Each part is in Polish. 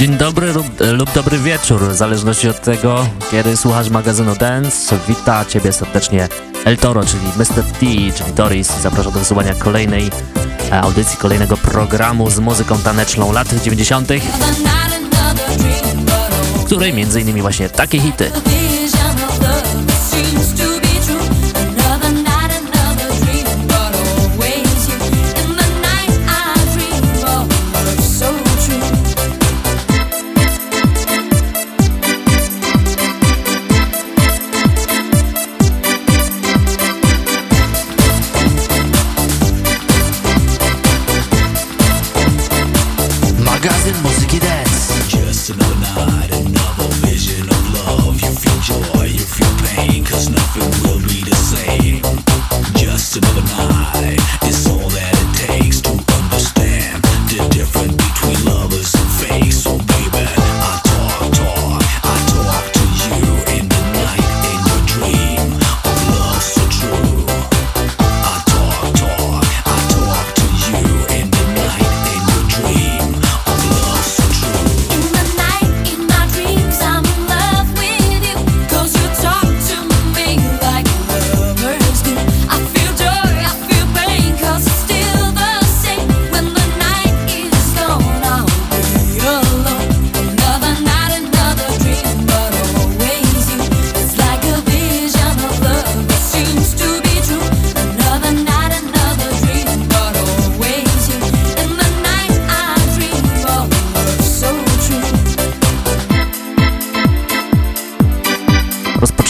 Dzień dobry lub, lub, dobry wieczór, w zależności od tego, kiedy słuchasz magazynu Dance. Wita Ciebie serdecznie El Toro, czyli Mr. T, czyli Doris. Zapraszam do wysłuchania kolejnej e, audycji, kolejnego programu z muzyką taneczną lat 90., w której między innymi właśnie takie hity.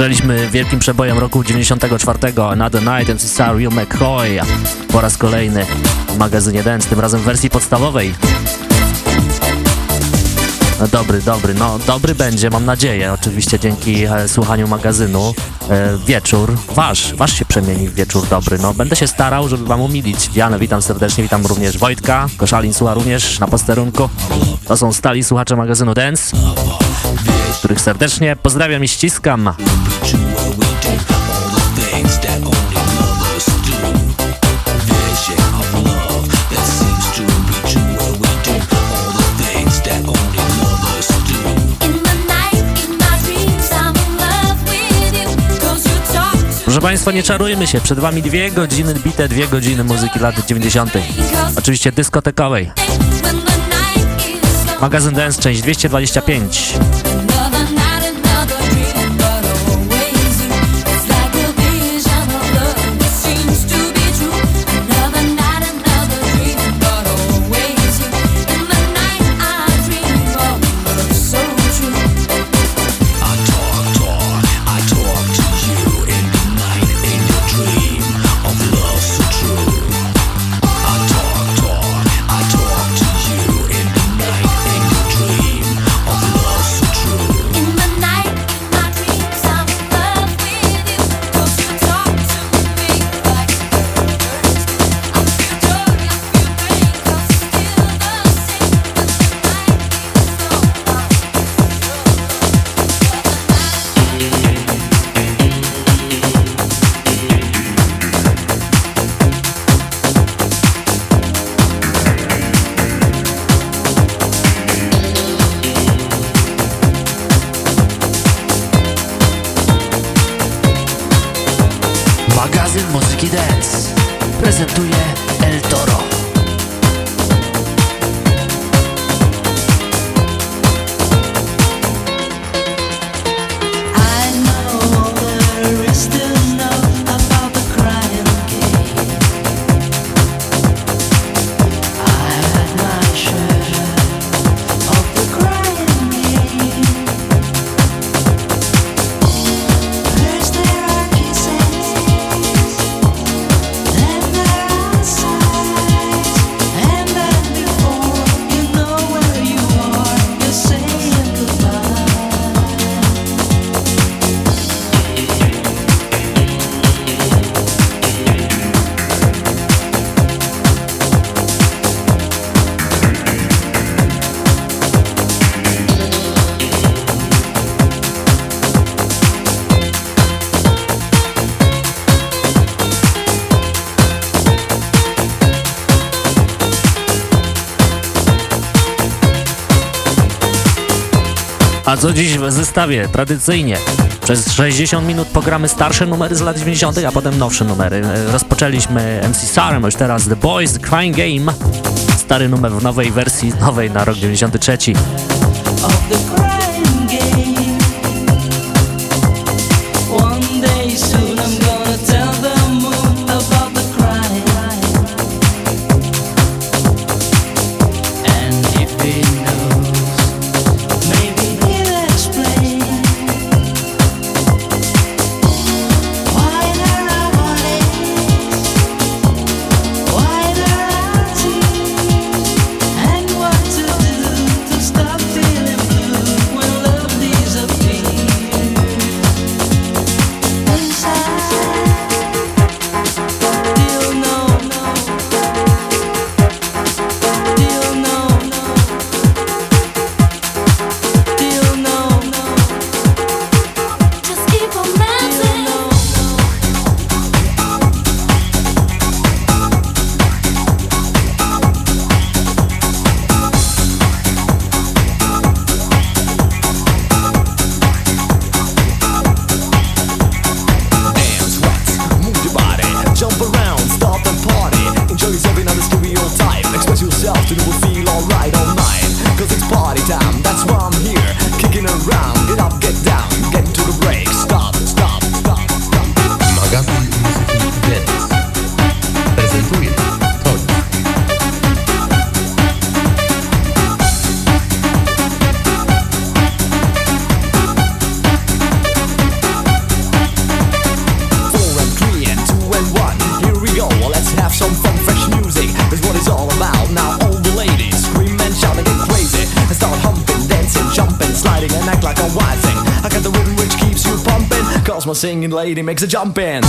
Zaczęliśmy wielkim przebojem roku 94 Another Night MC Real McCoy po raz kolejny w magazynie Dance, tym razem w wersji podstawowej. No dobry, dobry, no dobry będzie, mam nadzieję, oczywiście dzięki e, słuchaniu magazynu. E, wieczór, wasz, wasz się przemieni w wieczór dobry, no będę się starał, żeby wam umilić. Dianę witam serdecznie, witam również Wojtka, Koszalin słucha również na posterunku. To są stali słuchacze magazynu Dance których serdecznie pozdrawiam i ściskam. Proszę Państwa, nie czarujmy się, przed Wami dwie godziny bite, dwie godziny muzyki lat 90. Oczywiście dyskotekowej. Magazyn Dance, część 225. co dziś w zestawie? Tradycyjnie. Przez 60 minut pogramy starsze numery z lat 90., a potem nowsze numery. Rozpoczęliśmy MC Sarem, już teraz The Boys, The Crying Game. Stary numer w nowej wersji, nowej na rok 93. Lady makes a jump in.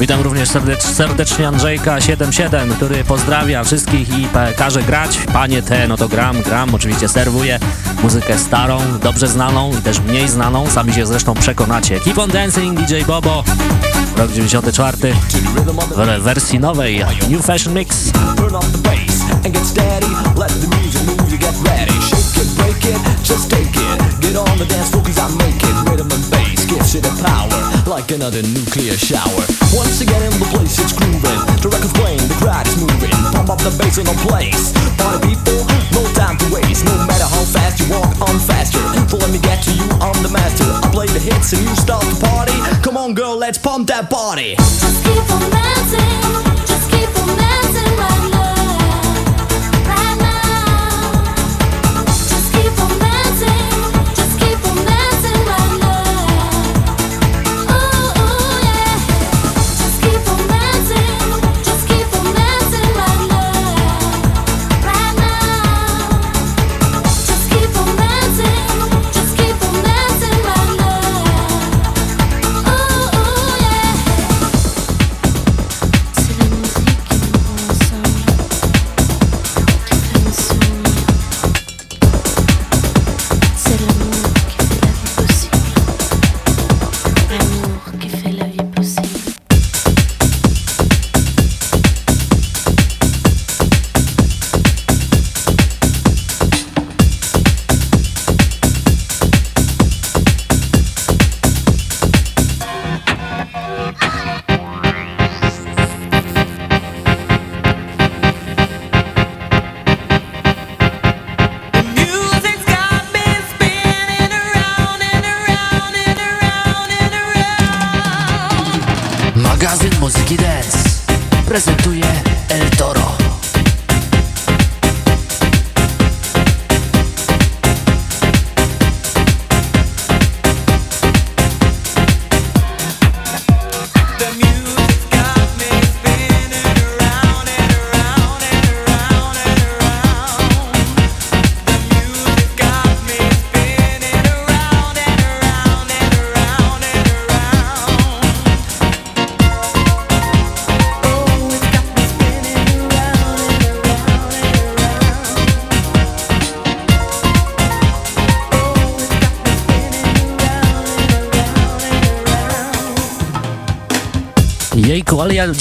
Witam również serdecz, serdecznie Andrzejka77, który pozdrawia wszystkich i każe grać. Panie te, no to gram, gram, oczywiście serwuję muzykę starą, dobrze znaną i też mniej znaną, sami się zresztą przekonacie. Keep on Dancing, DJ Bobo, rok 94, w wersji nowej, New Fashion Mix. Just take it, get on the dance floor cause Rhythm and bass power like another nuclear shower. Once again in the place, it's grooving. The record's playing, the crowd is moving. Pump up the bass in the place. Party people, no time to waste. No matter how fast you walk, I'm faster. So let me get to you, I'm the master. I play the hits and you start the party. Come on, girl, let's pump that body. Just keep on dancing.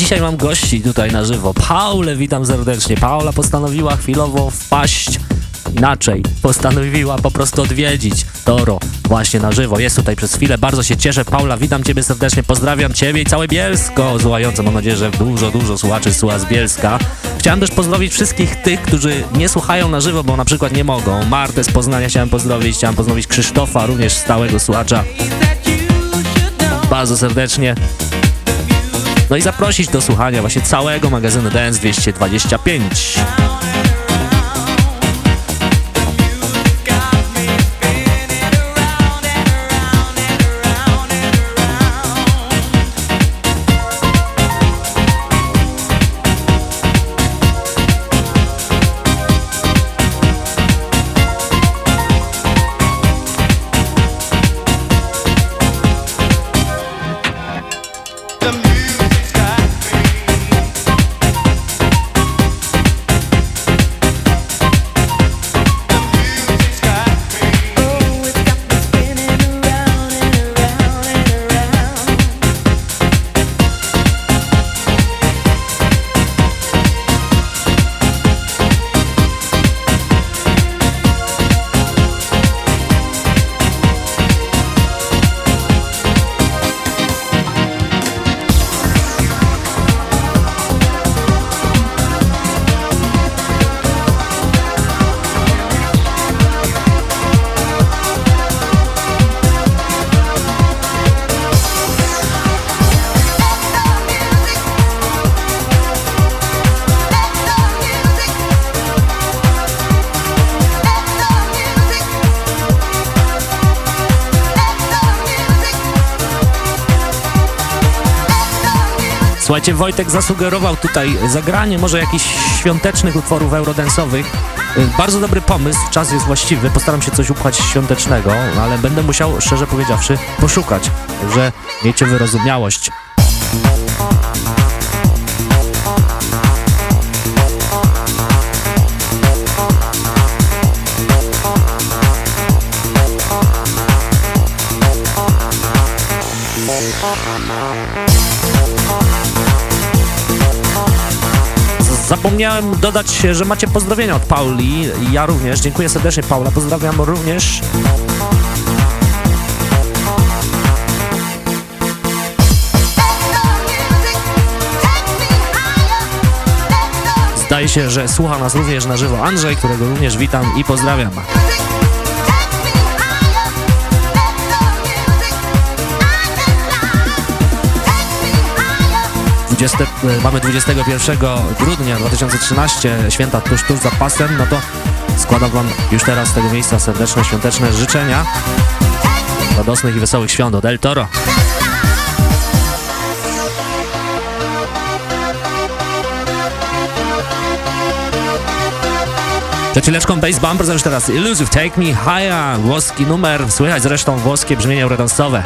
Dzisiaj mam gości tutaj na żywo. Paulę witam serdecznie. Paula postanowiła chwilowo wpaść inaczej. Postanowiła po prostu odwiedzić Toro właśnie na żywo. Jest tutaj przez chwilę. Bardzo się cieszę. Paula, witam Ciebie serdecznie. Pozdrawiam Ciebie i całe Bielsko złające. Mam nadzieję, że dużo, dużo słuchaczy słucha z Bielska. Chciałem też pozdrowić wszystkich tych, którzy nie słuchają na żywo, bo na przykład nie mogą. Martę z Poznania chciałem pozdrowić. Chciałem pozdrowić Krzysztofa, również stałego słuchacza. Bardzo serdecznie. No i zaprosić do słuchania właśnie całego magazynu Dance 225. Słuchajcie, Wojtek zasugerował tutaj zagranie może jakichś świątecznych utworów eurodensowych. Y, bardzo dobry pomysł, czas jest właściwy, postaram się coś upchać świątecznego, ale będę musiał, szczerze powiedziawszy, poszukać. Także miejcie wyrozumiałość. Zapomniałem dodać, że macie pozdrowienia od Pauli. Ja również. Dziękuję serdecznie, Paula. Pozdrawiam również. Zdaje się, że słucha nas również na żywo Andrzej, którego również witam i pozdrawiam. 20, e, mamy 21 grudnia 2013, święta tuż, tuż za pasem, no to składam Wam już teraz z tego miejsca serdeczne, świąteczne życzenia radosnych i wesołych świąt od El Toro. Przed chwileczką Bass Bumper, już teraz Illusive Take Me Higher, włoski numer, słychać zresztą włoskie brzmienie redansowe.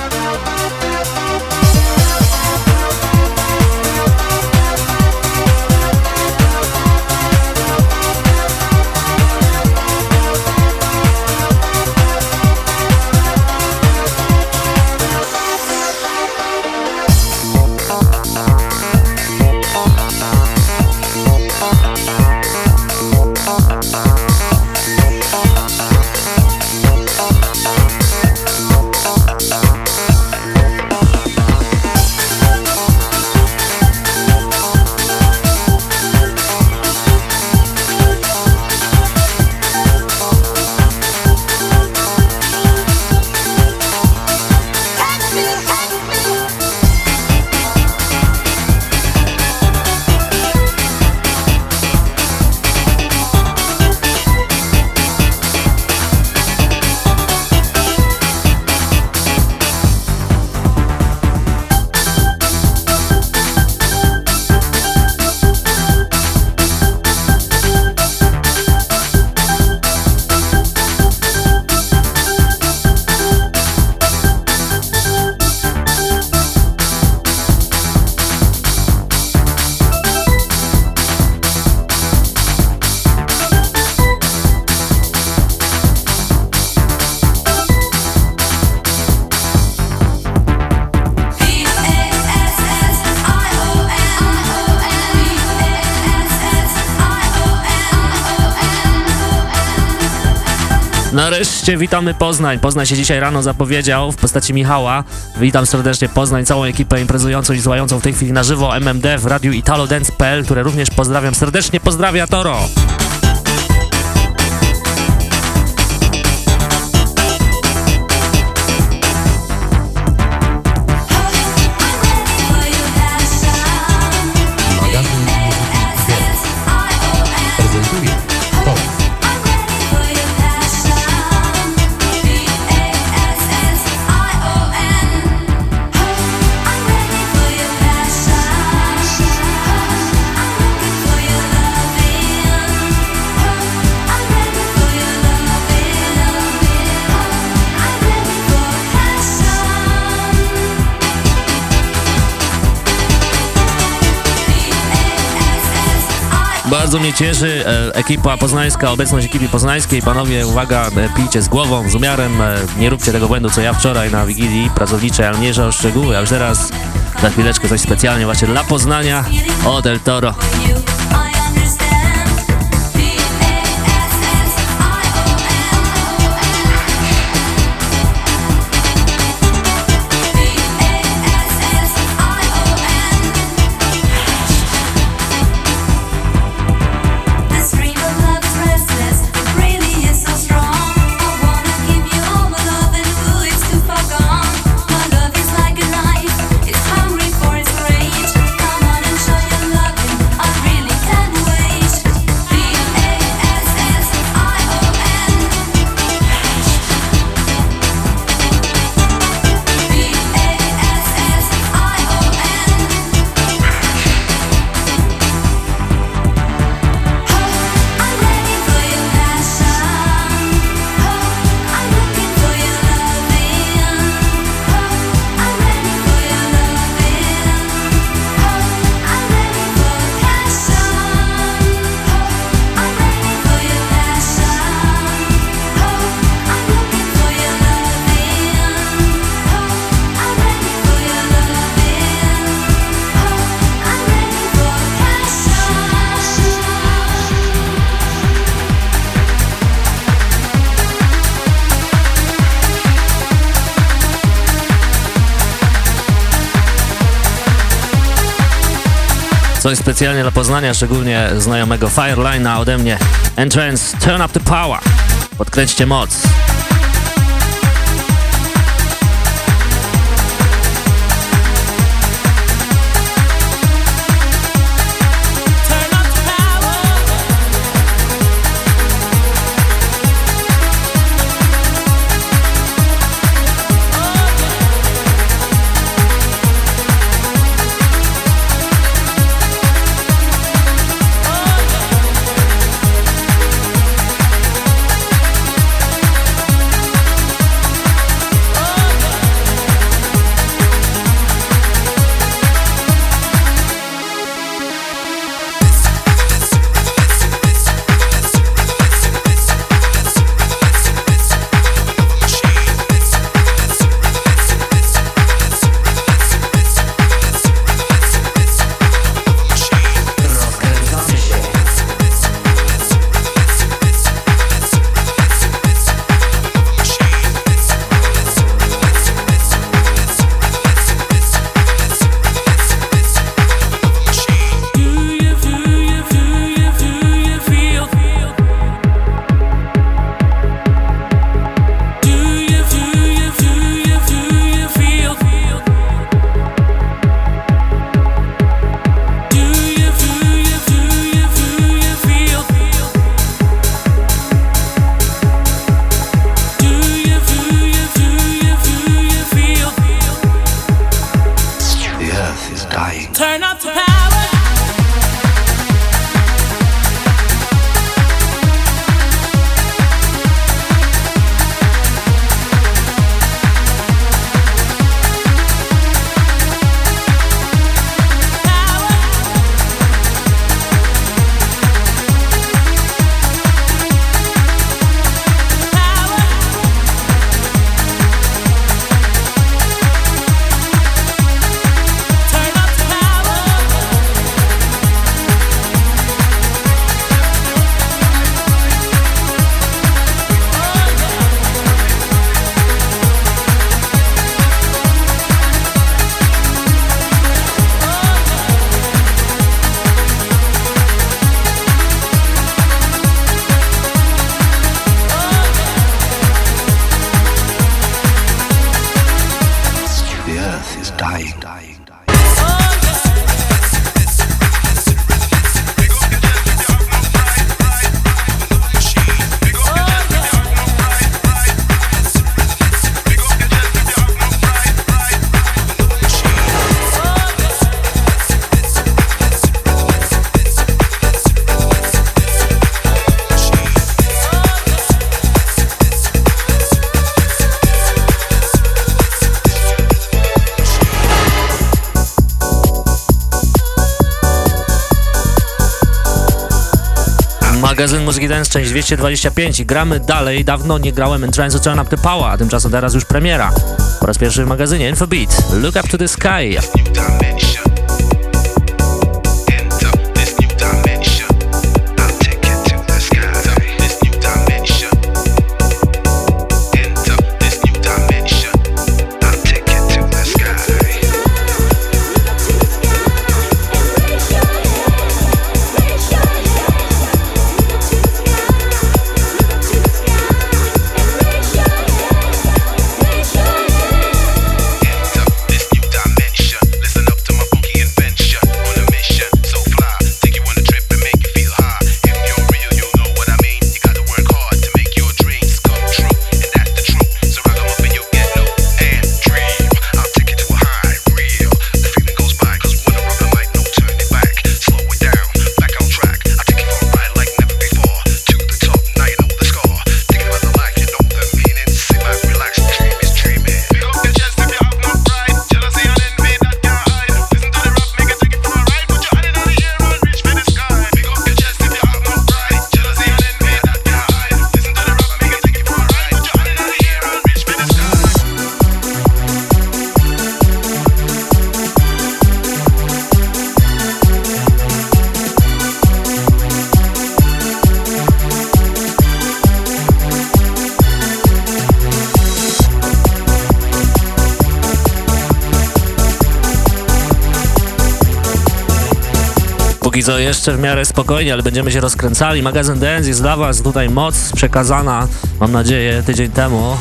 Nareszcie witamy Poznań. Poznań się dzisiaj rano zapowiedział w postaci Michała. Witam serdecznie Poznań, całą ekipę imprezującą i złającą w tej chwili na żywo MMD w radiu italodance.pl, które również pozdrawiam serdecznie. Pozdrawia Toro! Bardzo mnie cieszy e, ekipa poznańska, obecność ekipy poznańskiej. Panowie, uwaga, e, pijcie z głową, z umiarem. E, nie róbcie tego błędu, co ja wczoraj na Wigilii pracowniczej, ale mniejsza o szczegóły. A już teraz za chwileczkę coś specjalnie właśnie dla Poznania. O, Del Toro. Coś specjalnie dla Poznania, szczególnie znajomego Fireline'a ode mnie. Entrance, turn up the power. Podkręćcie moc. Muzyki Dance, część 225 i gramy dalej. Dawno nie grałem in Trance Turn Up The Power, a tymczasem teraz już premiera. Po raz pierwszy w magazynie Infobeat. Look Up To The Sky. Co jeszcze w miarę spokojnie, ale będziemy się rozkręcali. Magazyn Dance jest dla Was tutaj moc przekazana, mam nadzieję, tydzień temu,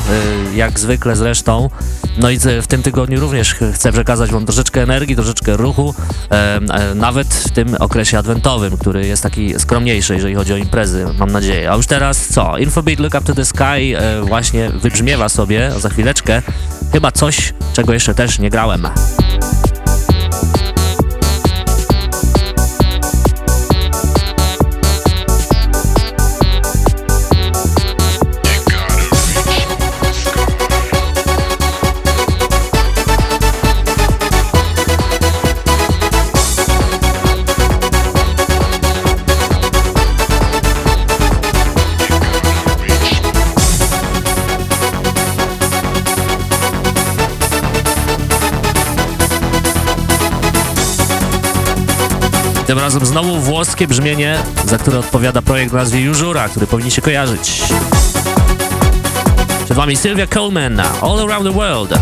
y, jak zwykle zresztą. No i w tym tygodniu również chcę przekazać Wam troszeczkę energii, troszeczkę ruchu, e, nawet w tym okresie adwentowym, który jest taki skromniejszy, jeżeli chodzi o imprezy, mam nadzieję. A już teraz co? Infobeat Look Up To The Sky e, właśnie wybrzmiewa sobie za chwileczkę chyba coś, czego jeszcze też nie grałem. Tym razem znowu włoskie brzmienie, za które odpowiada projekt o nazwie Jużura, który się kojarzyć. Przed Wami Sylvia Coleman, All Around the World.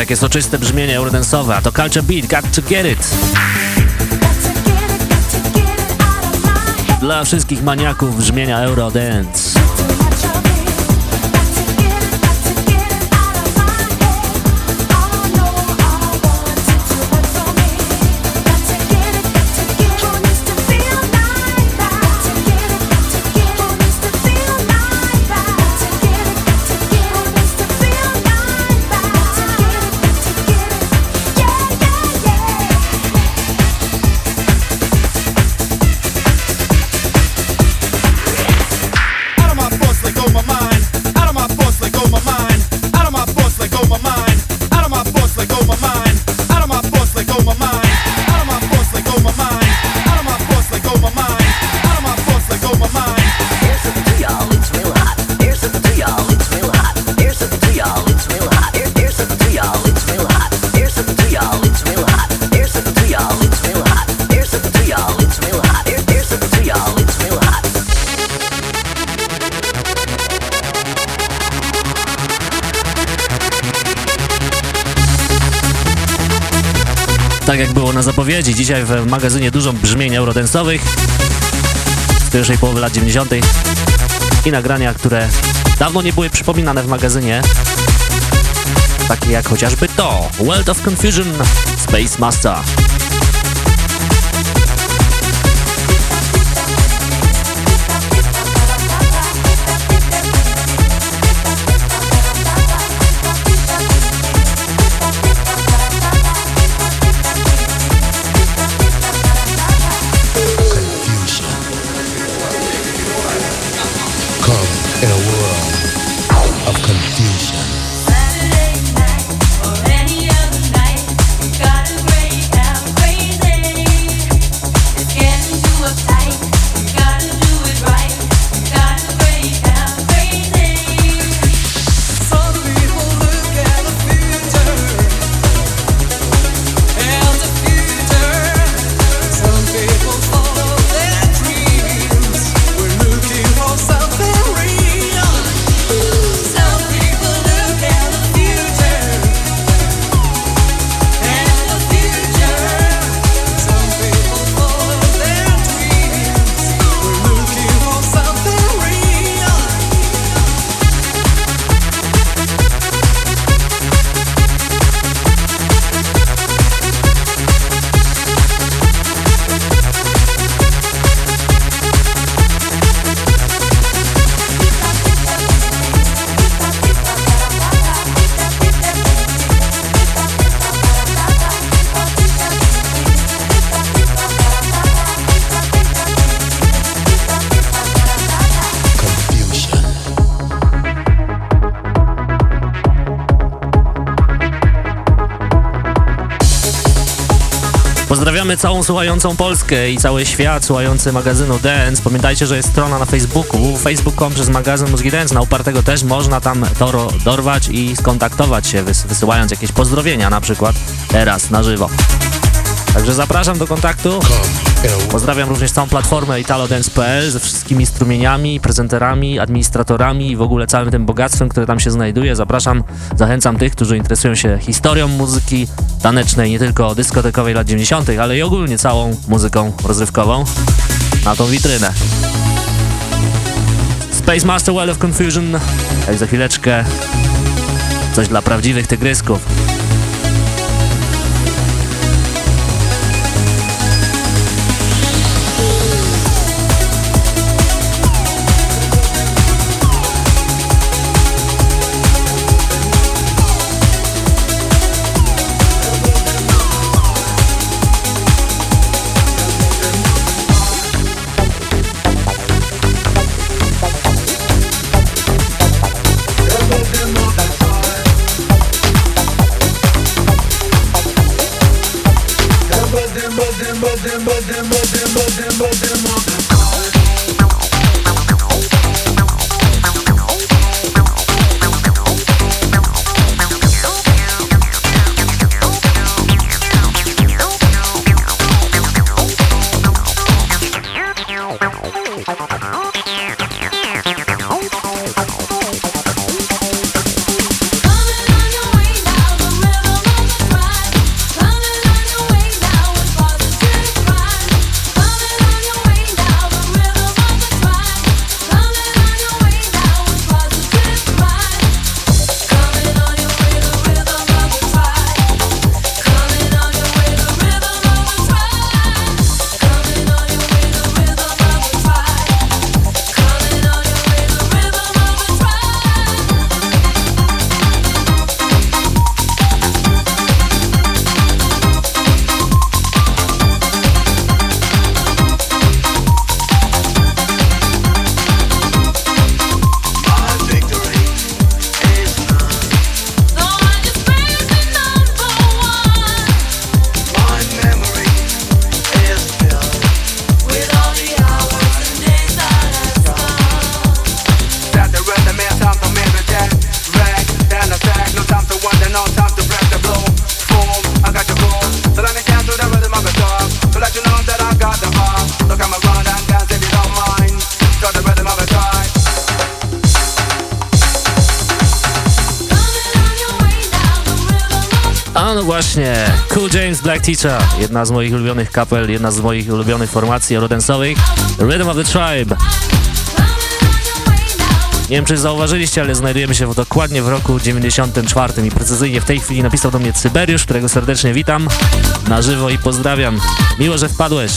Jakie soczyste brzmienie eurodensowe, a to Culture Beat, Got To Get It. Dla wszystkich maniaków brzmienia Eurodance. Zapowiedzi, dzisiaj w magazynie dużo brzmień eurodensowych z pierwszej połowy lat 90. i nagrania, które dawno nie były przypominane w magazynie, takie jak chociażby to World of Confusion Space Master. Pozdrawiamy całą słuchającą Polskę i cały świat słuchający magazynu Dance. Pamiętajcie, że jest strona na Facebooku, facebook.com przez magazyn Mózgi Dance. Na upartego też można tam to dorwać i skontaktować się, wysyłając jakieś pozdrowienia na przykład teraz na żywo. Także zapraszam do kontaktu. Pozdrawiam również całą platformę italodance.pl ze wszystkimi strumieniami, prezenterami, administratorami i w ogóle całym tym bogactwem, które tam się znajduje. Zapraszam, zachęcam tych, którzy interesują się historią muzyki tanecznej, nie tylko dyskotekowej lat 90., ale i ogólnie całą muzyką rozrywkową na tą witrynę. Space Master Well of Confusion, jak za chwileczkę coś dla prawdziwych tygrysków. James Black Teacher, jedna z moich ulubionych kapel, jedna z moich ulubionych formacji eurodance'owych, Rhythm of the Tribe. Nie wiem, czy zauważyliście, ale znajdujemy się dokładnie w roku 94 i precyzyjnie w tej chwili napisał do mnie Cyberiusz, którego serdecznie witam na żywo i pozdrawiam. Miło, że wpadłeś.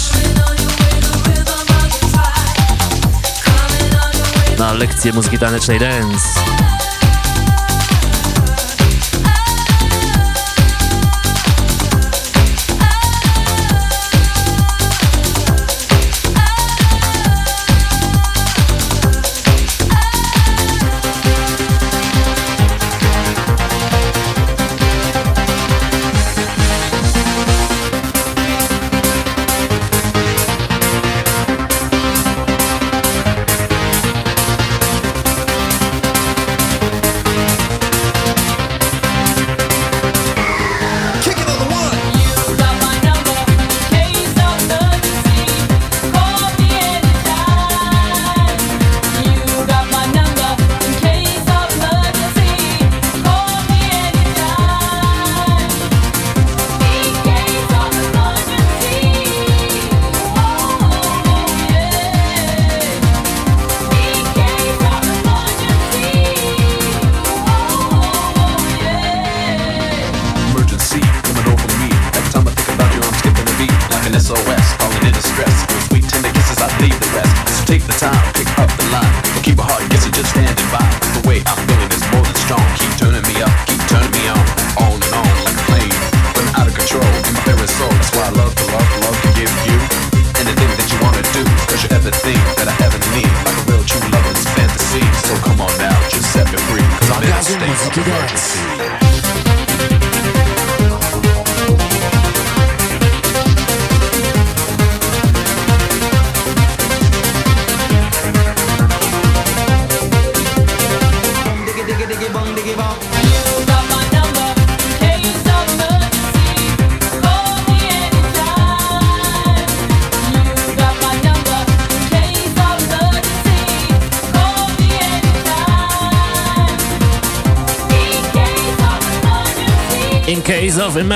Na lekcję muzyki tanecznej dance.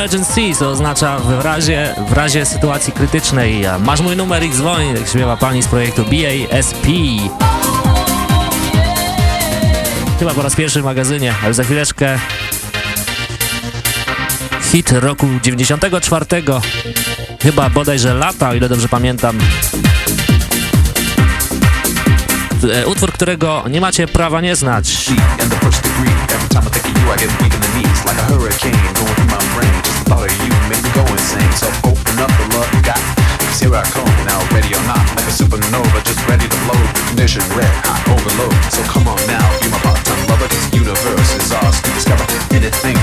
Emergency, co oznacza w razie, w razie sytuacji krytycznej. Masz mój numer i dzwoń, jak śpiewa pani z projektu BASP. Chyba po raz pierwszy w magazynie, ale za chwileczkę hit roku 94. Chyba bodajże lata, o ile dobrze pamiętam. E, utwór, którego nie macie prawa nie znać. here Condition red, hot, overload So come on now, be my part-time lover This universe is ours to discover. Anything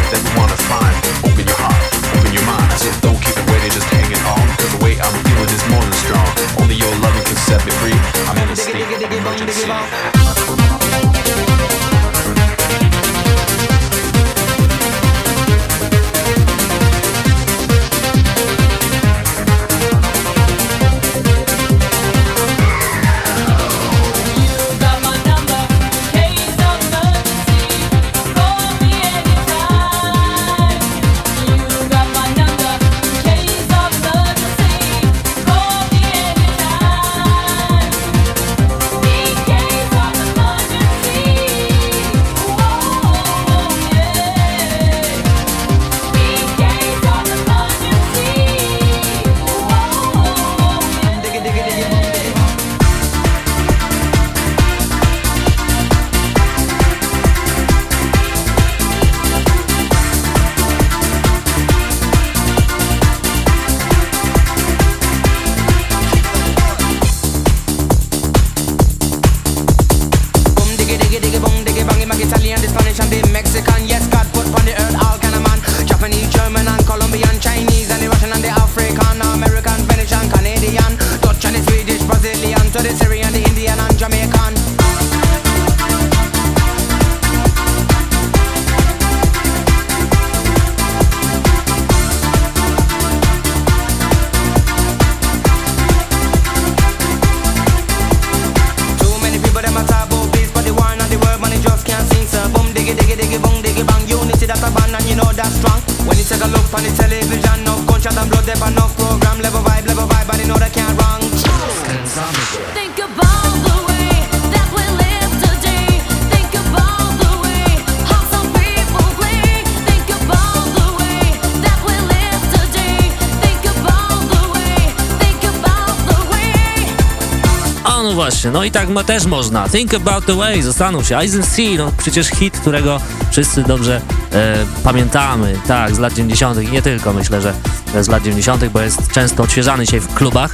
właśnie, no i tak ma, też można. Think About The Way, zastanów się. Eyes and See, no przecież hit, którego wszyscy dobrze e, pamiętamy. Tak, z lat 90. i nie tylko, myślę, że z lat 90., bo jest często odświeżany dzisiaj w klubach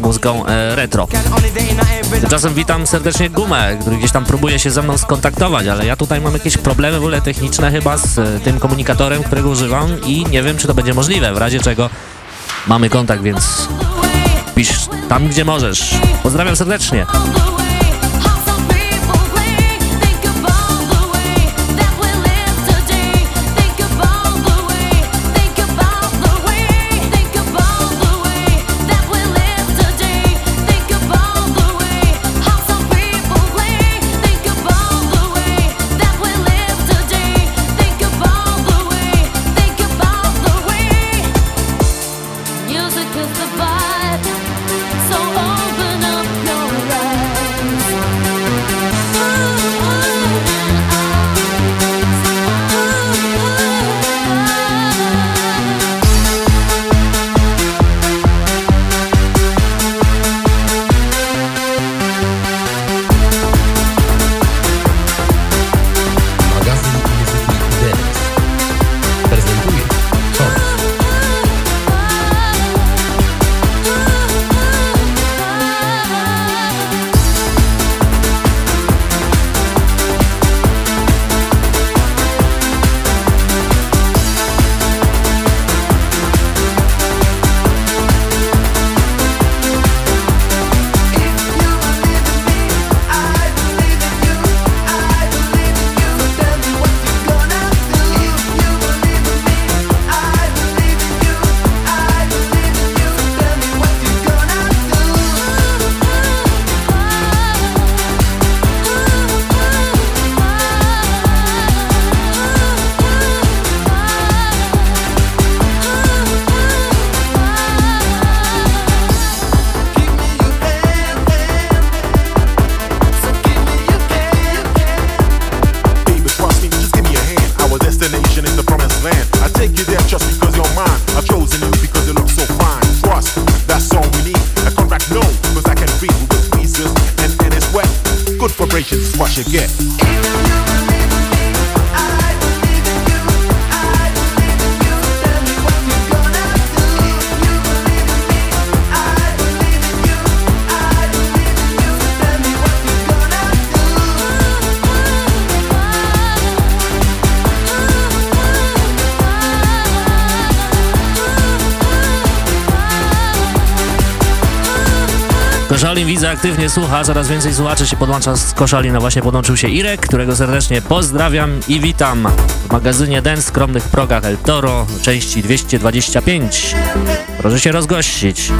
muzyką e, retro. Tymczasem witam serdecznie Gumę, który gdzieś tam próbuje się ze mną skontaktować, ale ja tutaj mam jakieś problemy w ogóle techniczne chyba z e, tym komunikatorem, którego używam i nie wiem, czy to będzie możliwe, w razie czego mamy kontakt, więc pisz tam, gdzie możesz. Pozdrawiam serdecznie. Aktywnie słucha, coraz więcej słuchaczy się podłącza z Koszalina. Właśnie podłączył się Irek, którego serdecznie pozdrawiam i witam w magazynie Den w skromnych progach El Toro, części 225. Proszę się rozgościć.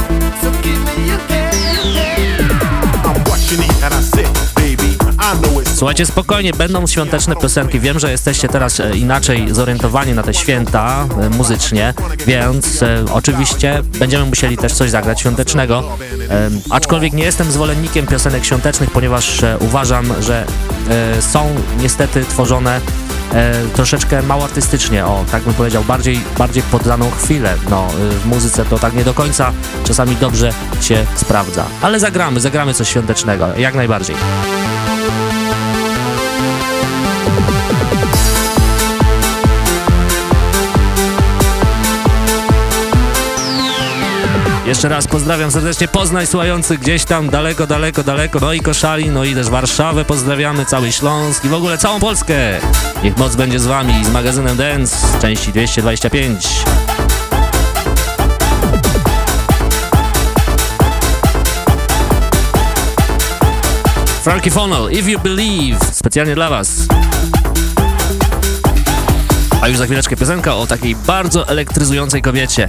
Słuchajcie, spokojnie, będą świąteczne piosenki. Wiem, że jesteście teraz e, inaczej zorientowani na te święta e, muzycznie, więc e, oczywiście będziemy musieli też coś zagrać świątecznego. Aczkolwiek nie jestem zwolennikiem piosenek świątecznych, ponieważ uważam, że są niestety tworzone troszeczkę mało artystycznie, o, tak bym powiedział, bardziej, bardziej pod chwilę. No, w muzyce to tak nie do końca czasami dobrze się sprawdza. Ale zagramy, zagramy coś świątecznego, jak najbardziej. Jeszcze raz pozdrawiam serdecznie Poznań słuchający gdzieś tam daleko, daleko, daleko, no i Koszali, no i też Warszawę pozdrawiamy, cały Śląsk i w ogóle całą Polskę. Niech moc będzie z wami z magazynem Dance, części 225. Frankie Funnel, If You Believe, specjalnie dla was. A już za chwileczkę piosenka o takiej bardzo elektryzującej kobiecie.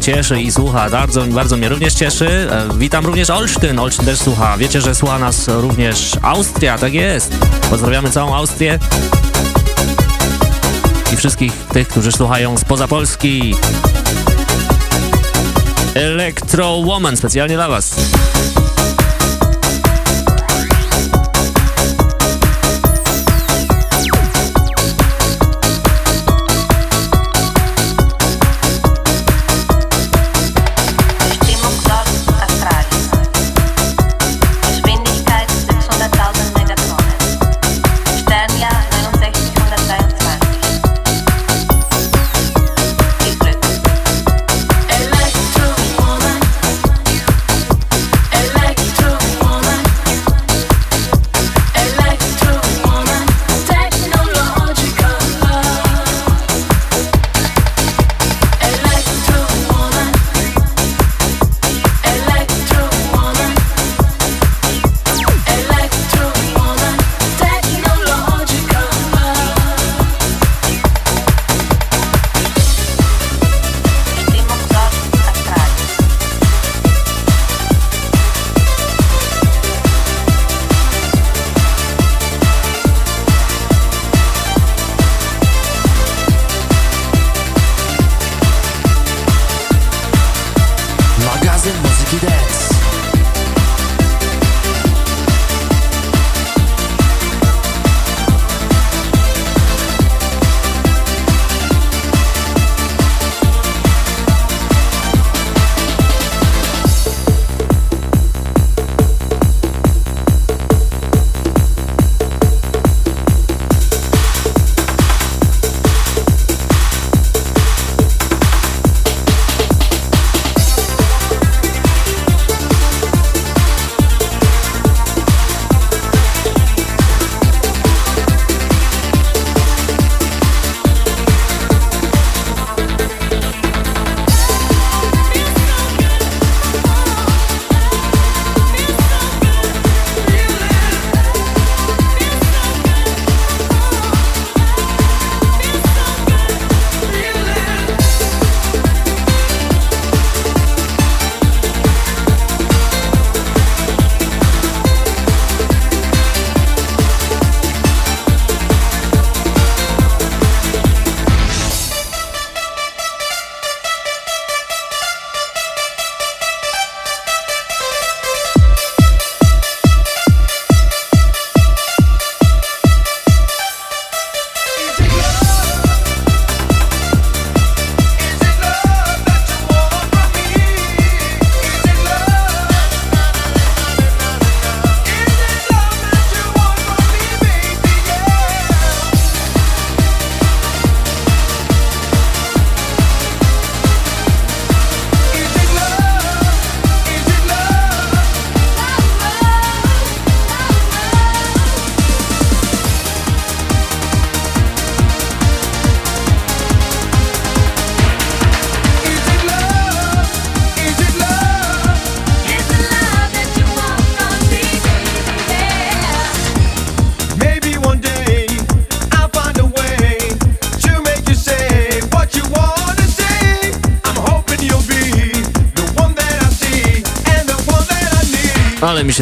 Cieszy i słucha. Bardzo, bardzo mnie również cieszy. E, witam również Olsztyn. Olsztyn też słucha. Wiecie, że słucha nas również Austria, tak jest. Pozdrawiamy całą Austrię i wszystkich tych, którzy słuchają spoza Polski. Electro Woman specjalnie dla Was.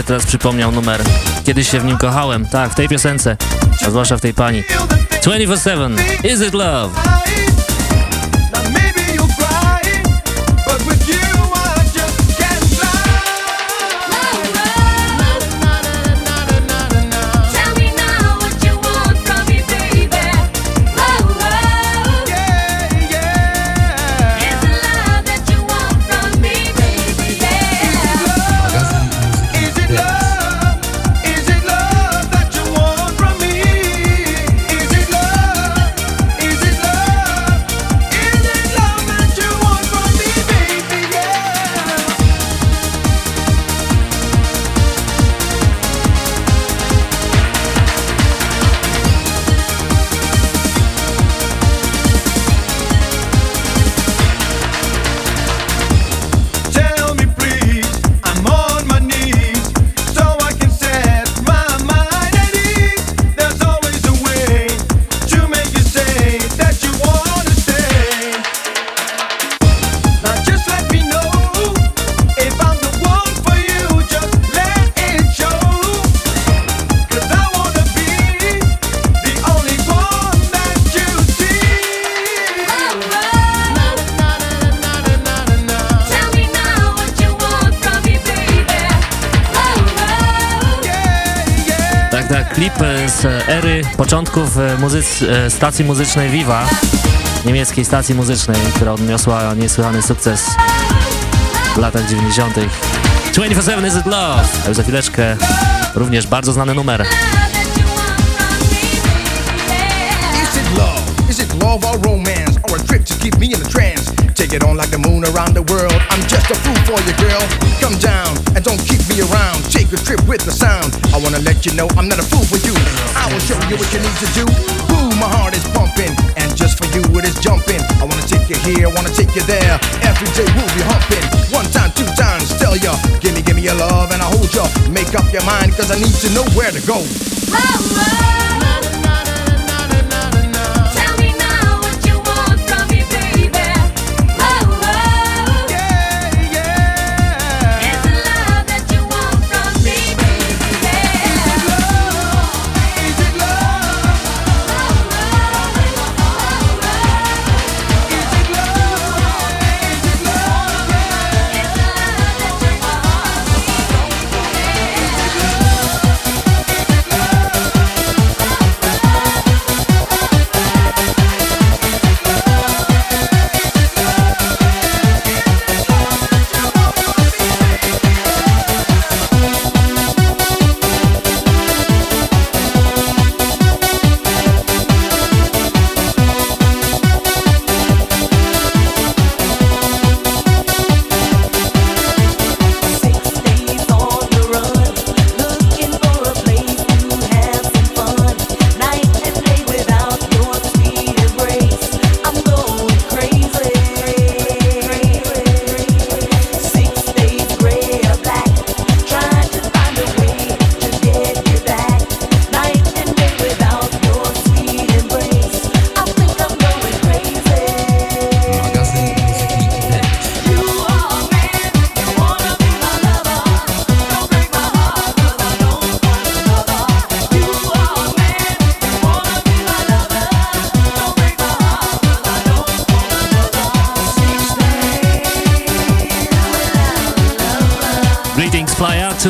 Teraz przypomniał numer. Kiedyś się w nim kochałem, tak, w tej piosence, a zwłaszcza w tej pani. 24-7, Is It Love? Ery początków muzyc stacji muzycznej Viva, niemieckiej stacji muzycznej, która odniosła niesłychany sukces w latach 90. 24-7 Is It Love, a już za chwileczkę również bardzo znany numer. Is it love or romance? Or a trip to keep me in a trance? Take it on like the moon around the world. I'm just a fool for you, girl. Come down and don't keep around. Take a trip with the sound. I wanna let you know I'm not a fool for you. I will show you what you need to do. Boom, my heart is pumping, and just for you it is jumping. I wanna take you here, I wanna take you there. Every day we'll be humping. One time, two times, tell ya. Give me, give me your love, and I'll hold ya. Make up your mind, cause I need to know where to go. Oh,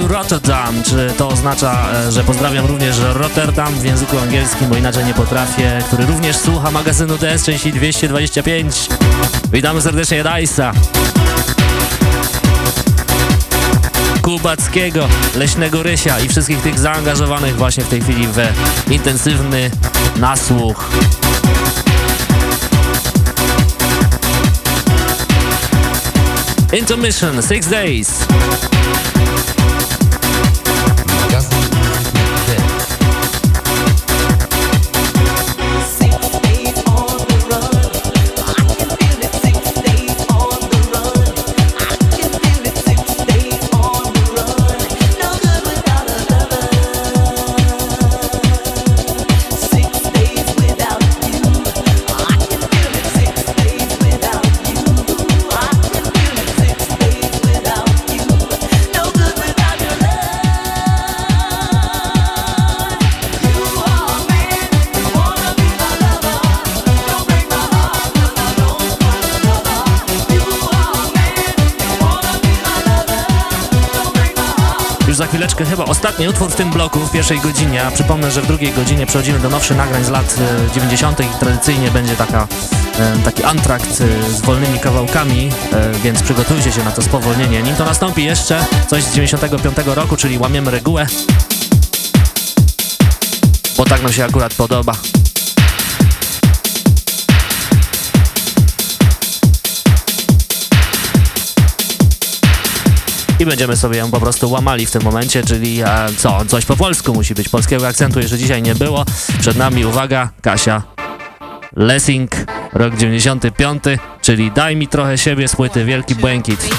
oh. Rotterdam. Czy to oznacza, e, że pozdrawiam również Rotterdam w języku angielskim, bo inaczej nie potrafię, który również słucha magazynu DS części 225. Witamy serdecznie Dajsa. Kubackiego, Leśnego Rysia i wszystkich tych zaangażowanych właśnie w tej chwili w intensywny nasłuch. Intermission, Six Days. Chyba ostatni utwór w tym bloku, w pierwszej godzinie, a przypomnę, że w drugiej godzinie przechodzimy do nowszych nagrań z lat 90. E, i tradycyjnie będzie taka, e, taki antrakt e, z wolnymi kawałkami, więc przygotujcie się na to spowolnienie. Nim to nastąpi jeszcze coś z 95 roku, czyli łamiemy regułę, bo tak nam się akurat podoba. I będziemy sobie ją po prostu łamali w tym momencie, czyli e, co, coś po polsku musi być, polskiego akcentu jeszcze dzisiaj nie było. Przed nami, uwaga, Kasia Lessing, rok 95, czyli Daj mi trochę siebie z płyty Wielki Błękit.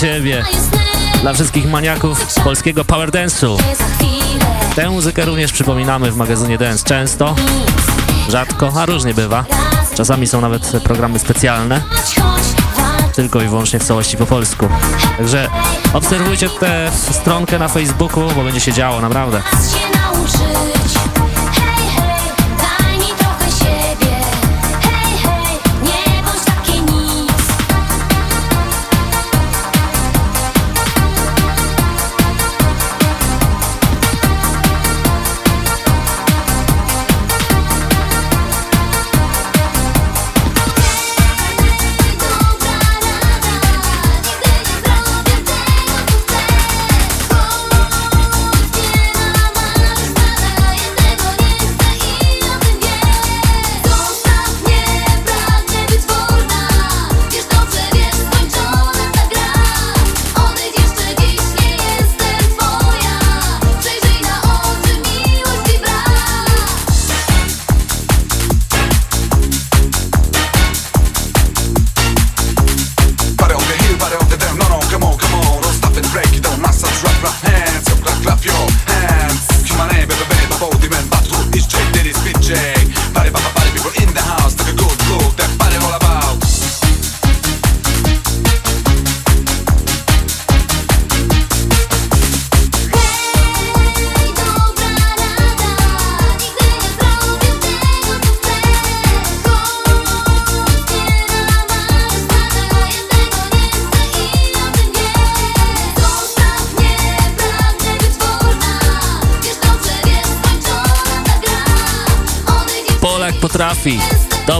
Siebie. Dla wszystkich maniaków polskiego power dance'u. Tę muzykę również przypominamy w magazynie Dance często, rzadko, a różnie bywa. Czasami są nawet programy specjalne, tylko i wyłącznie w całości po polsku. Także obserwujcie tę stronkę na Facebooku, bo będzie się działo naprawdę.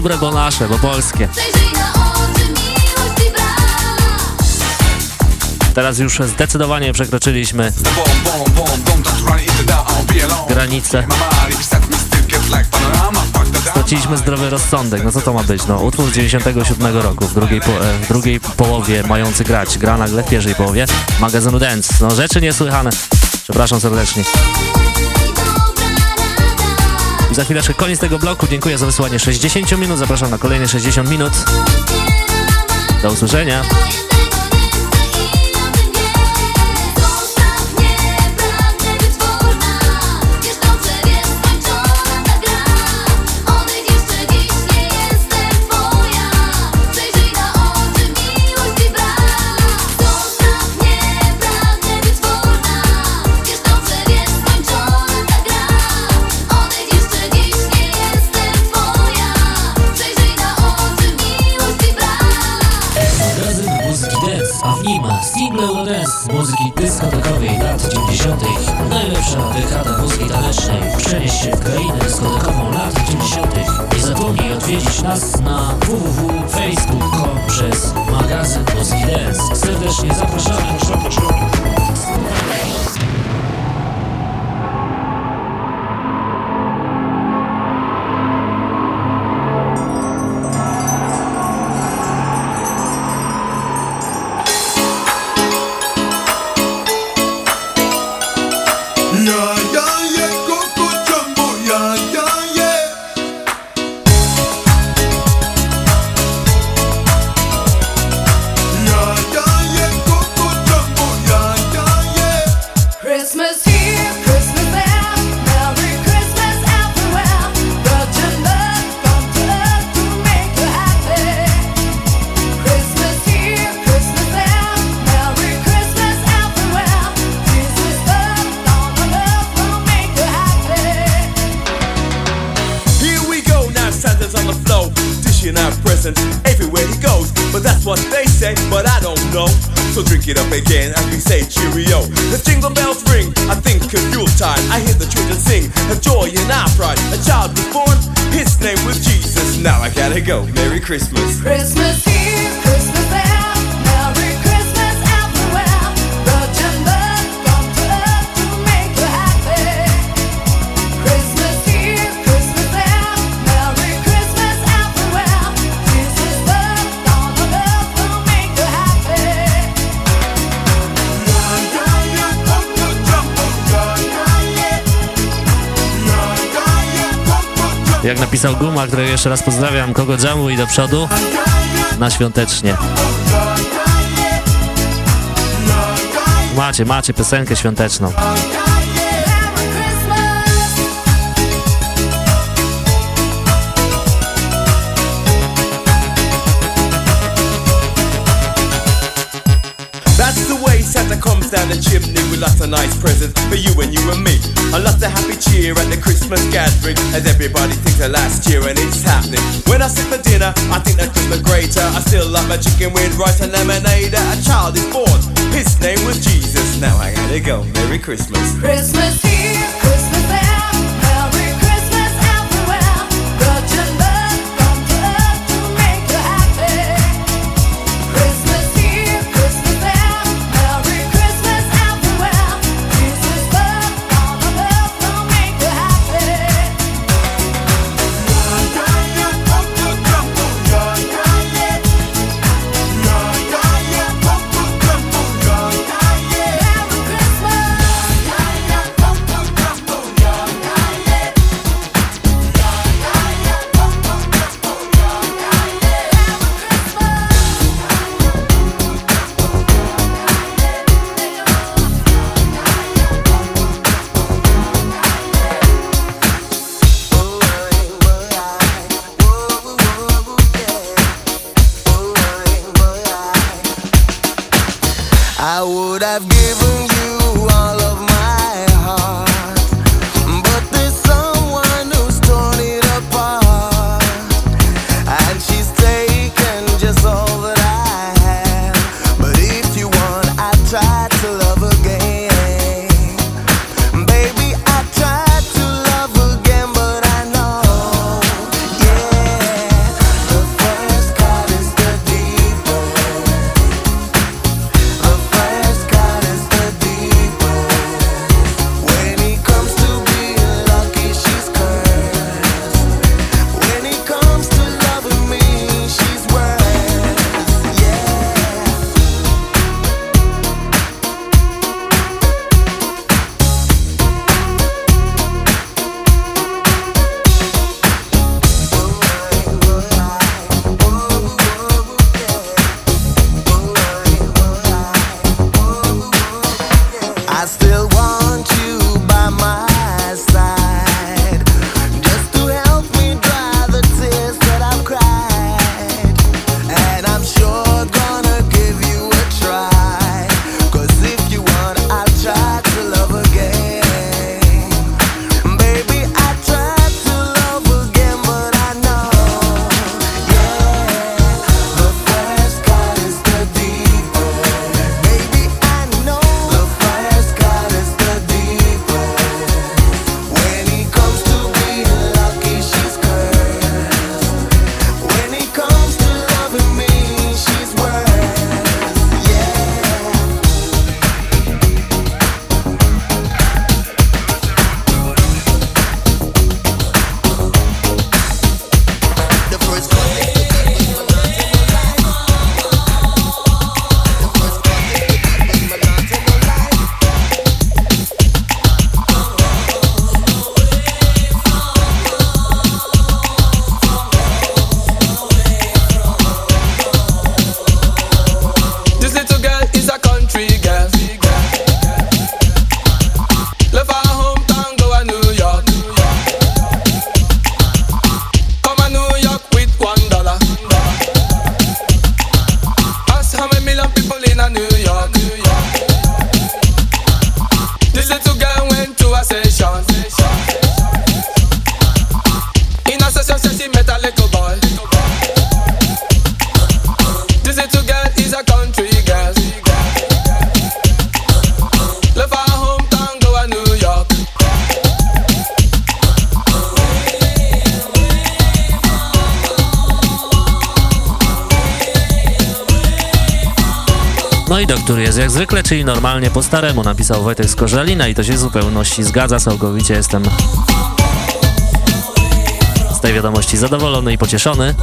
Dobre, bo nasze, bo polskie. Teraz już zdecydowanie przekroczyliśmy granicę. Straciliśmy zdrowy rozsądek. No co to ma być? No utwór z 97 roku, w drugiej, po, e, w drugiej połowie mający grać. Gra nagle w pierwszej połowie magazynu Dance. No rzeczy niesłychane. Przepraszam serdecznie. Za chwileczkę koniec tego bloku. Dziękuję za wysłanie 60 minut. Zapraszam na kolejne 60 minut. Do usłyszenia. Christmas. Christmas napisał Guma, którego jeszcze raz pozdrawiam, kogo dżamu i do przodu na świątecznie. Macie, macie piosenkę świąteczną. That's the way Santa comes down the chimney with lots of nice presents for you and you and me. I love the happy cheer at the Christmas gathering as everybody thinks of last year and it's happening. When I sit for dinner, I think that Christmas greater. I still love my chicken with rice and lemonade. A child is born, his name was Jesus. Now I gotta go. Merry Christmas. Christmas here. czyli normalnie po staremu, napisał Wojtek Skorzelina i to się w zupełności zgadza, całkowicie jestem z tej wiadomości zadowolony i pocieszony.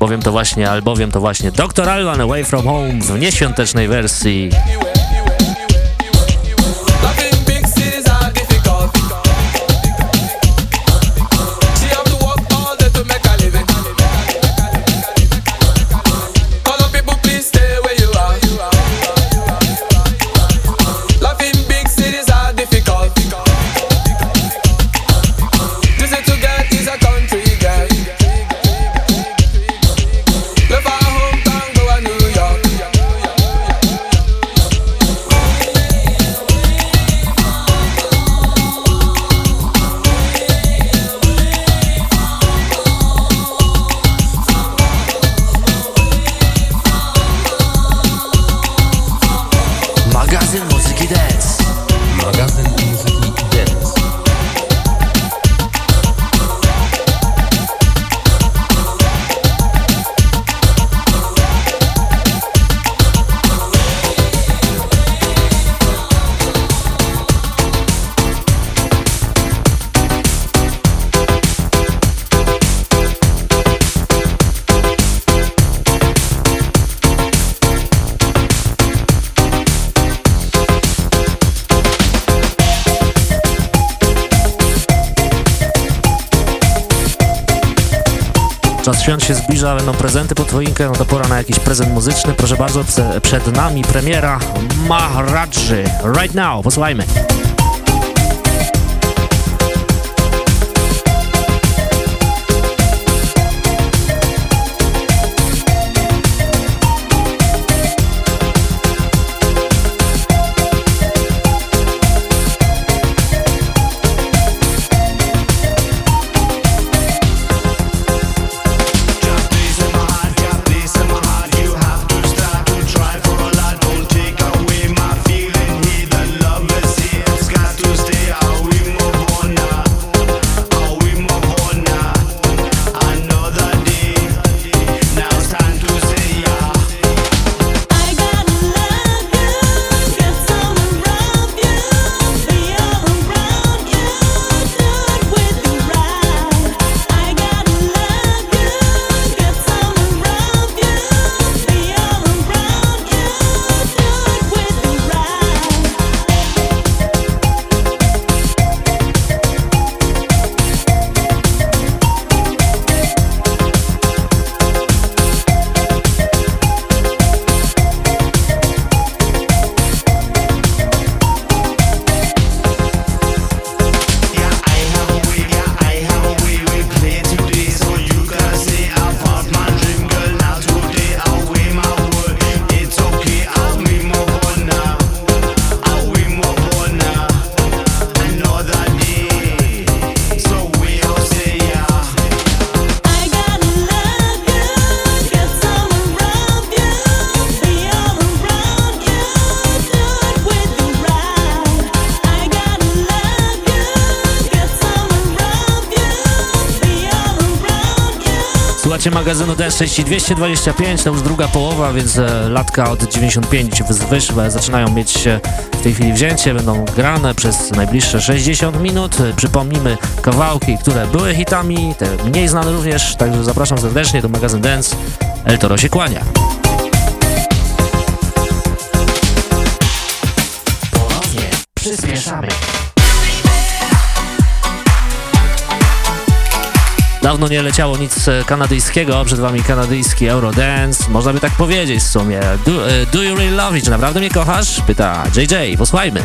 Bowiem to właśnie, albowiem to właśnie Dr. Alan Away From Home w nieświątecznej wersji. Się zbliża, będą prezenty pod choinkę, no to pora na jakiś prezent muzyczny. Proszę bardzo, prze- przed nami premiera Maharadży. Right now, posłuchajmy. Magazynu DS6 225, to już druga połowa, więc e, latka od 95 wzwyż zaczynają mieć w tej chwili wzięcie, będą grane przez najbliższe 60 minut. Przypomnimy kawałki, które były hitami, te mniej znane również, także zapraszam serdecznie do magazyn Dance. El Toro się kłania. Ponownie przyspieszamy. Dawno nie leciało nic e, kanadyjskiego, przed wami kanadyjski Eurodance, można by tak powiedzieć w sumie. Do, e, do you really love me? Czy naprawdę mnie kochasz? Pyta JJ, posłuchajmy.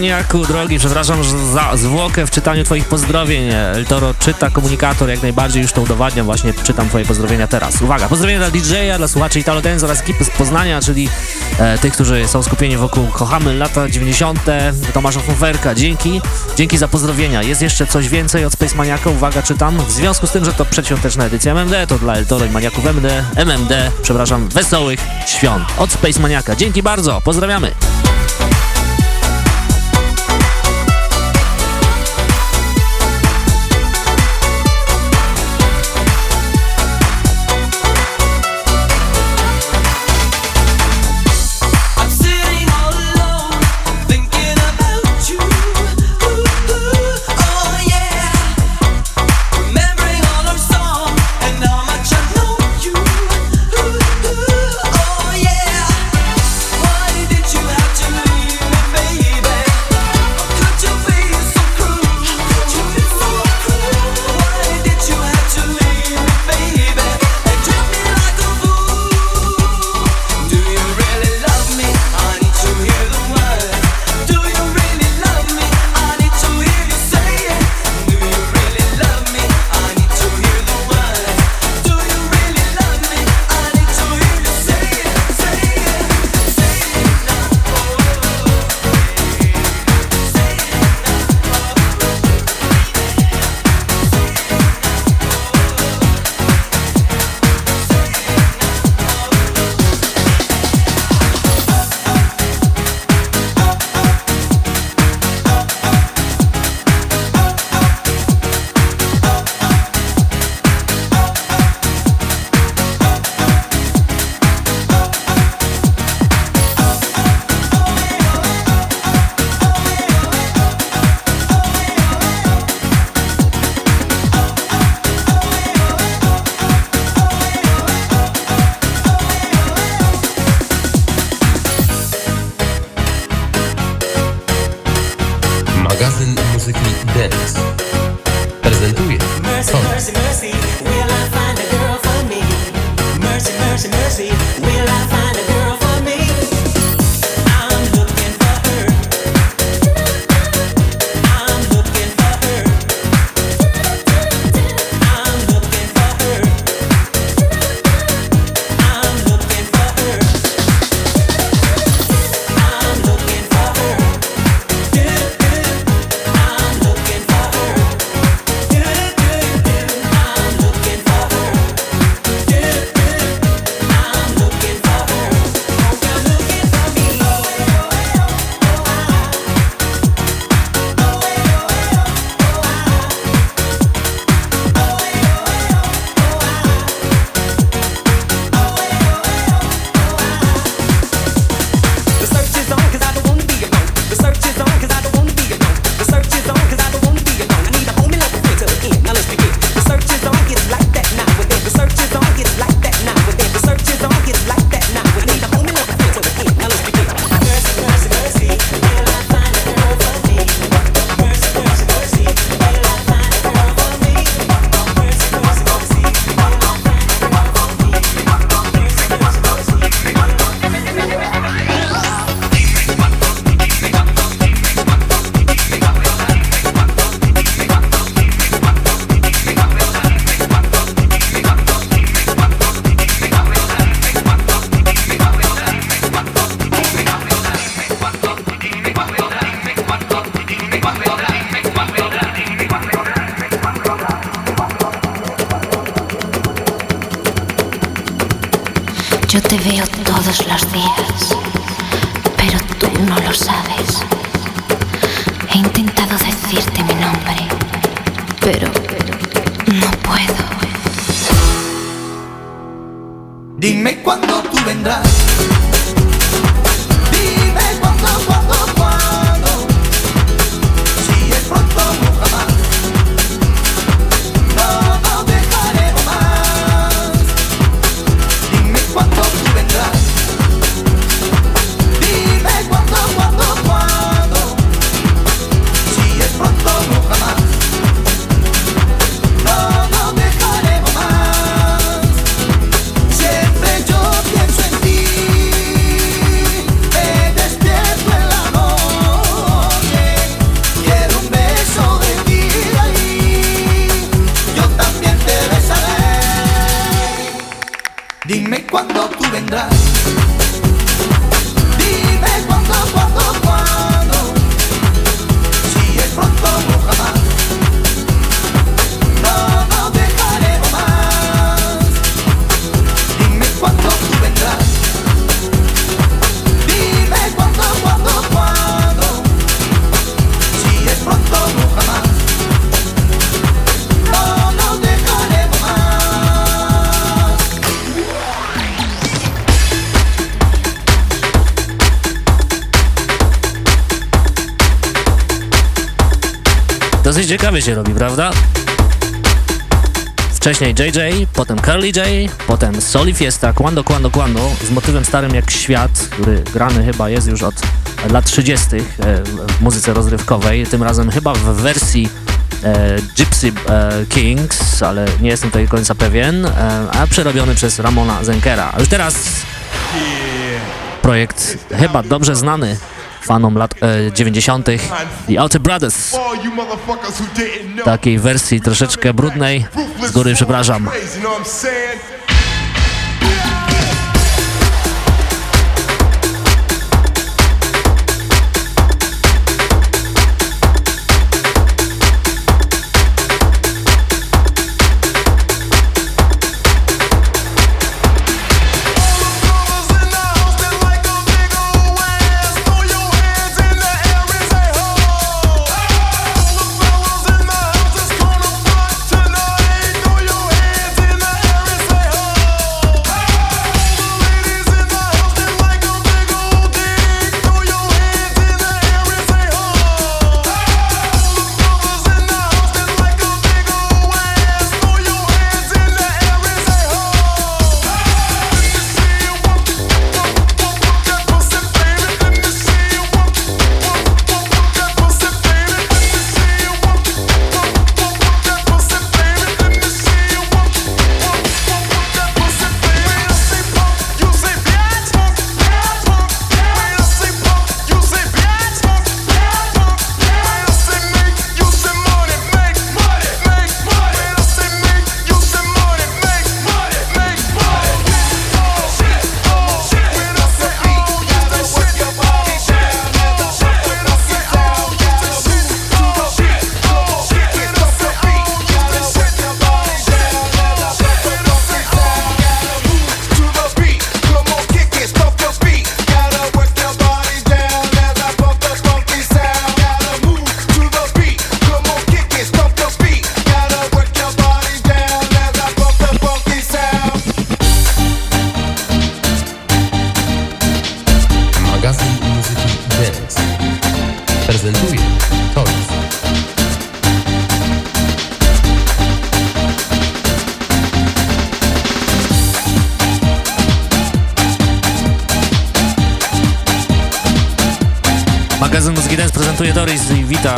Maniaku, drogi, przepraszam za zwłokę w czytaniu twoich pozdrowień. El Toro czyta komunikator, jak najbardziej już to udowadniam, właśnie czytam twoje pozdrowienia teraz. Uwaga, pozdrowienia dla DJ-a, dla słuchaczy Italo Dance oraz ekipy z Poznania, czyli e, tych, którzy są skupieni wokół Kochamy lata 90. Tomasza Fowerka, dzięki. Dzięki za pozdrowienia. Jest jeszcze coś więcej od Space Maniaka, uwaga, czytam. W związku z tym, że to przedświąteczna edycja MMD, to dla El Toro i Maniaków MD, MMD, przepraszam, wesołych świąt od Space Maniaka. Dzięki bardzo, pozdrawiamy. rytmy się robi, prawda? Wcześniej JJ, potem Curly J, potem Soli Fiesta, Quando Quando Quando z motywem starym jak świat, który grany chyba jest już od lat 30. E, w muzyce rozrywkowej, tym razem chyba w wersji e, Gypsy e, Kings, ale nie jestem tutaj końca pewien, e, a przerobiony przez Ramona Zenkera. A już teraz projekt chyba dobrze znany fanom lat e, 90. The Outer Brothers. Takiej wersji troszeczkę brudnej. Z góry przepraszam.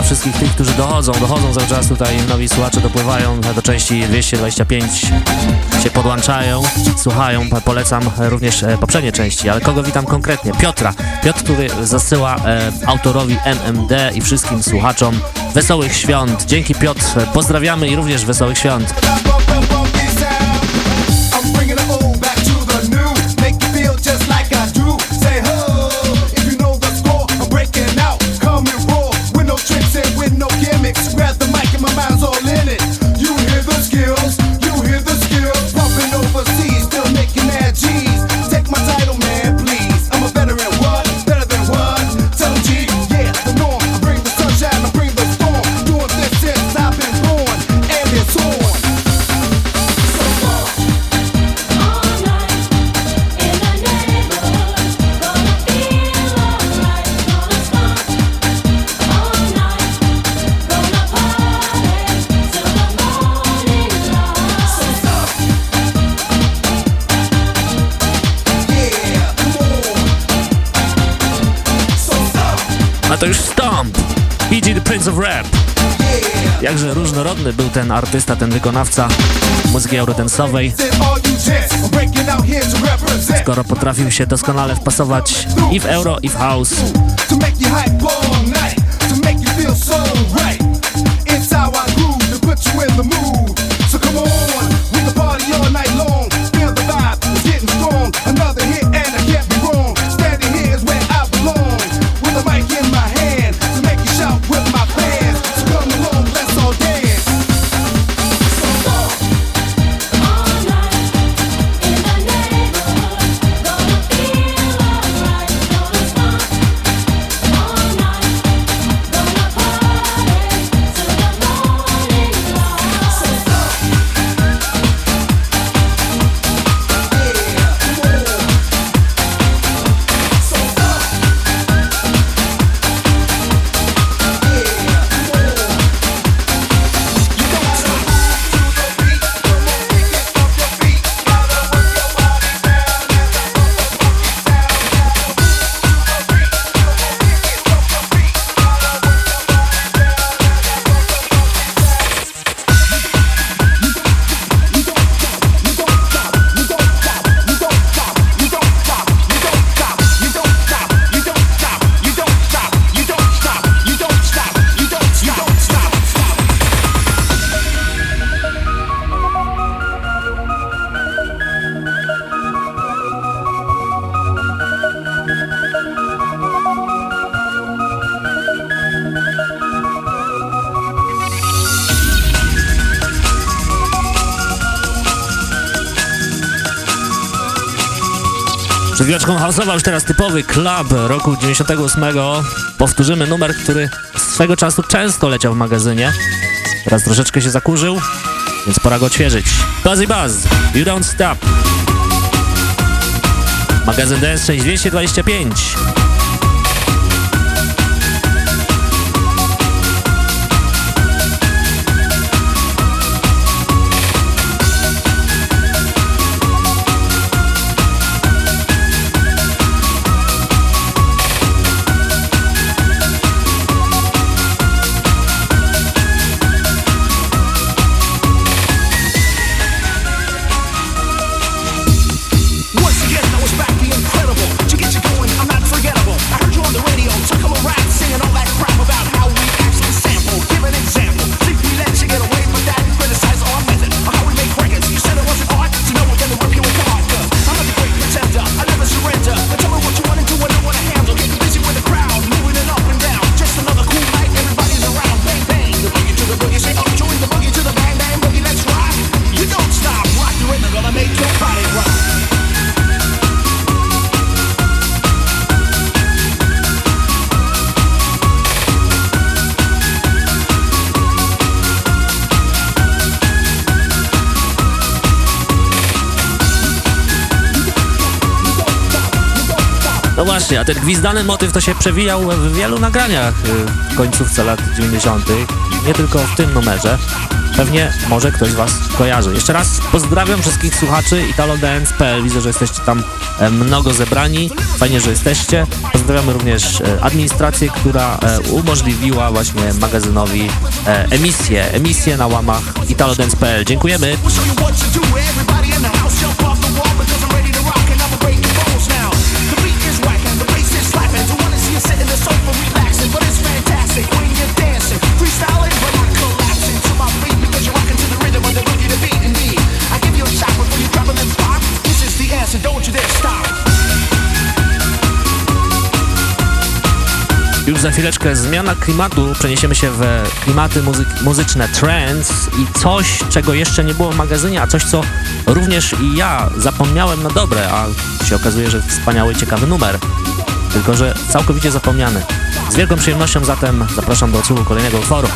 wszystkich tych, którzy dochodzą, dochodzą cały czas tutaj, nowi słuchacze dopływają do części 225, się podłączają, słuchają, polecam również e, poprzednie części, ale kogo witam konkretnie? Piotra, Piotr, który zasyła e, autorowi MMD i wszystkim słuchaczom wesołych świąt. Dzięki Piotr, pozdrawiamy i również wesołych świąt. Jakże różnorodny był ten artysta, ten wykonawca muzyki eurodensowej, skoro potrafił się doskonale wpasować i w euro, i w house. To make you feel so right. It's how I groove to put you in the mood muzykaczką house'ową, już teraz typowy klub roku 98. Powtórzymy numer, który swego czasu często leciał w magazynie. Teraz troszeczkę się zakurzył, więc pora go odświeżyć. Buzzy Buzz, You Don't Stop. Magazyn Dance 6225. Gwizdany motyw to się przewijał w wielu nagraniach y, w końcówce lat 90., nie tylko w tym numerze. Pewnie może ktoś Was kojarzy. Jeszcze raz pozdrawiam wszystkich słuchaczy italodance.pl. Widzę, że jesteście tam e, mnogo zebrani. Fajnie, że jesteście. Pozdrawiamy również e, administrację, która e, umożliwiła właśnie magazynowi emisję. Emisję na łamach italodance.pl. Dziękujemy. Za chwileczkę zmiana klimatu, przeniesiemy się w klimaty muzyk- muzyczne trance i coś, czego jeszcze nie było w magazynie, a coś, co również i ja zapomniałem na dobre, a się okazuje, że wspaniały, ciekawy numer. Tylko, że całkowicie zapomniany. Z wielką przyjemnością zatem zapraszam do odsłuchu kolejnego utworu.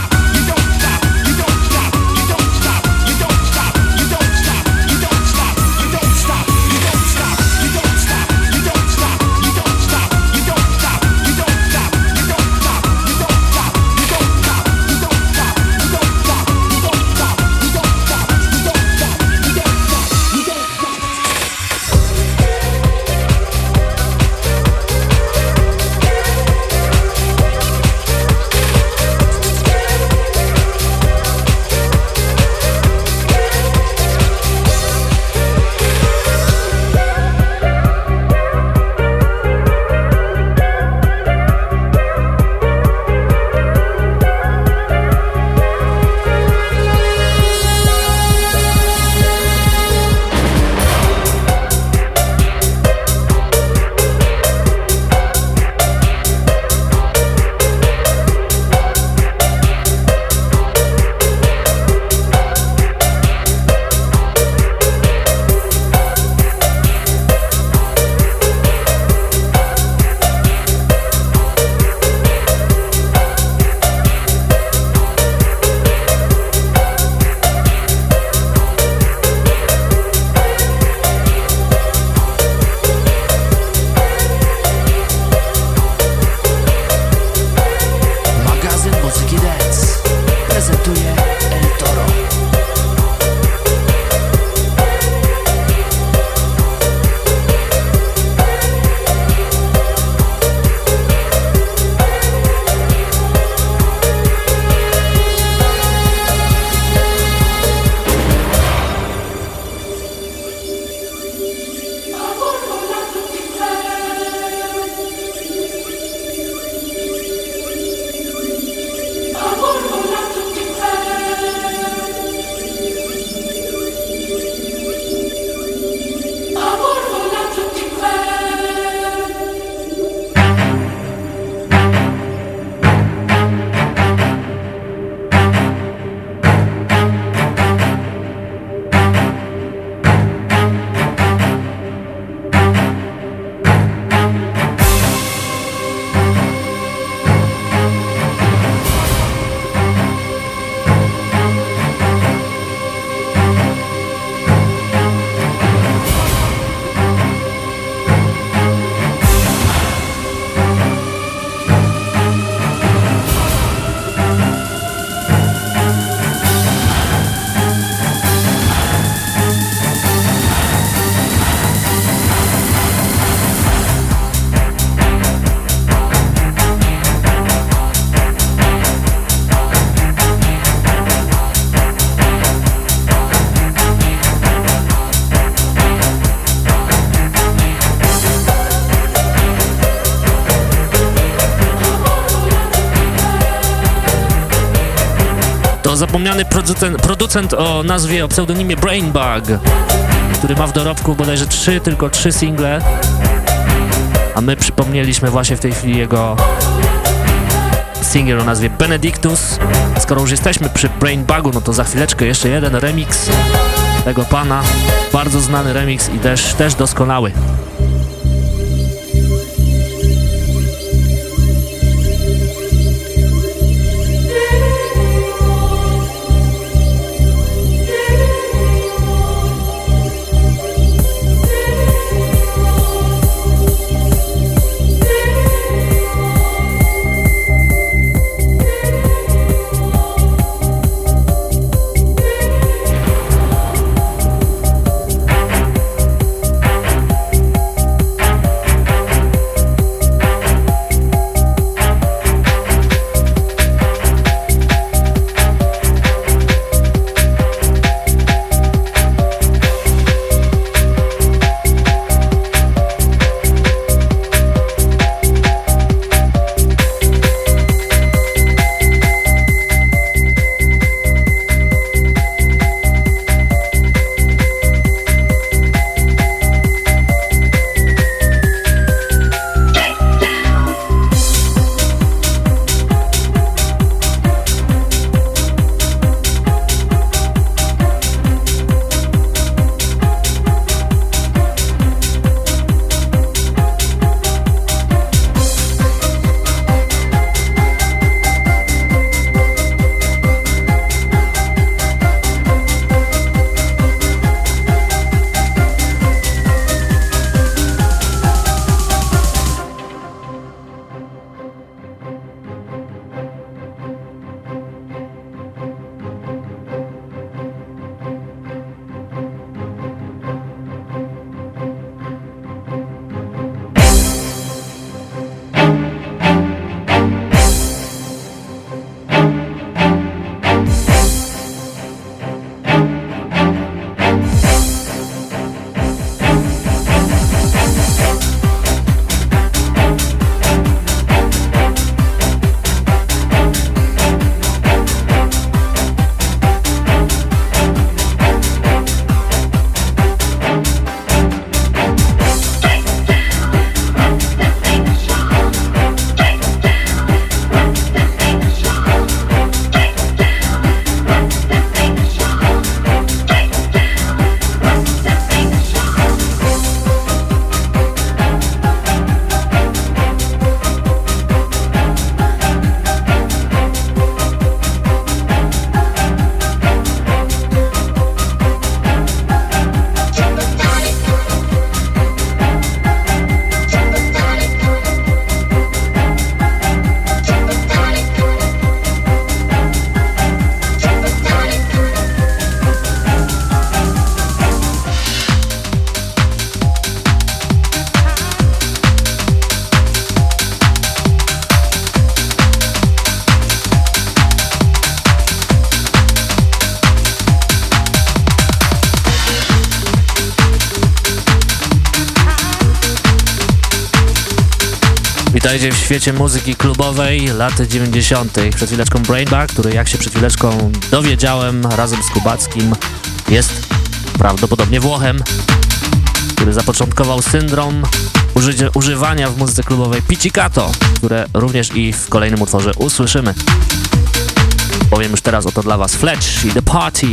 To zapomniany producent, producent o nazwie, o pseudonimie Brainbug, który ma w dorobku bodajże trzy, tylko trzy single, a my przypomnieliśmy właśnie w tej chwili jego singiel o nazwie Benedictus. Skoro już jesteśmy przy Brainbugu, no to za chwileczkę jeszcze jeden remix tego pana, bardzo znany remix i też, też doskonały. Witajcie w świecie muzyki klubowej lat 90. Przed chwileczką Brainback, który jak się przed chwileczką dowiedziałem razem z Kubackim jest prawdopodobnie Włochem, który zapoczątkował syndrom używania w muzyce klubowej pizzicato, które również i w kolejnym utworze usłyszymy. Powiem już teraz oto dla Was Fletch i The Party.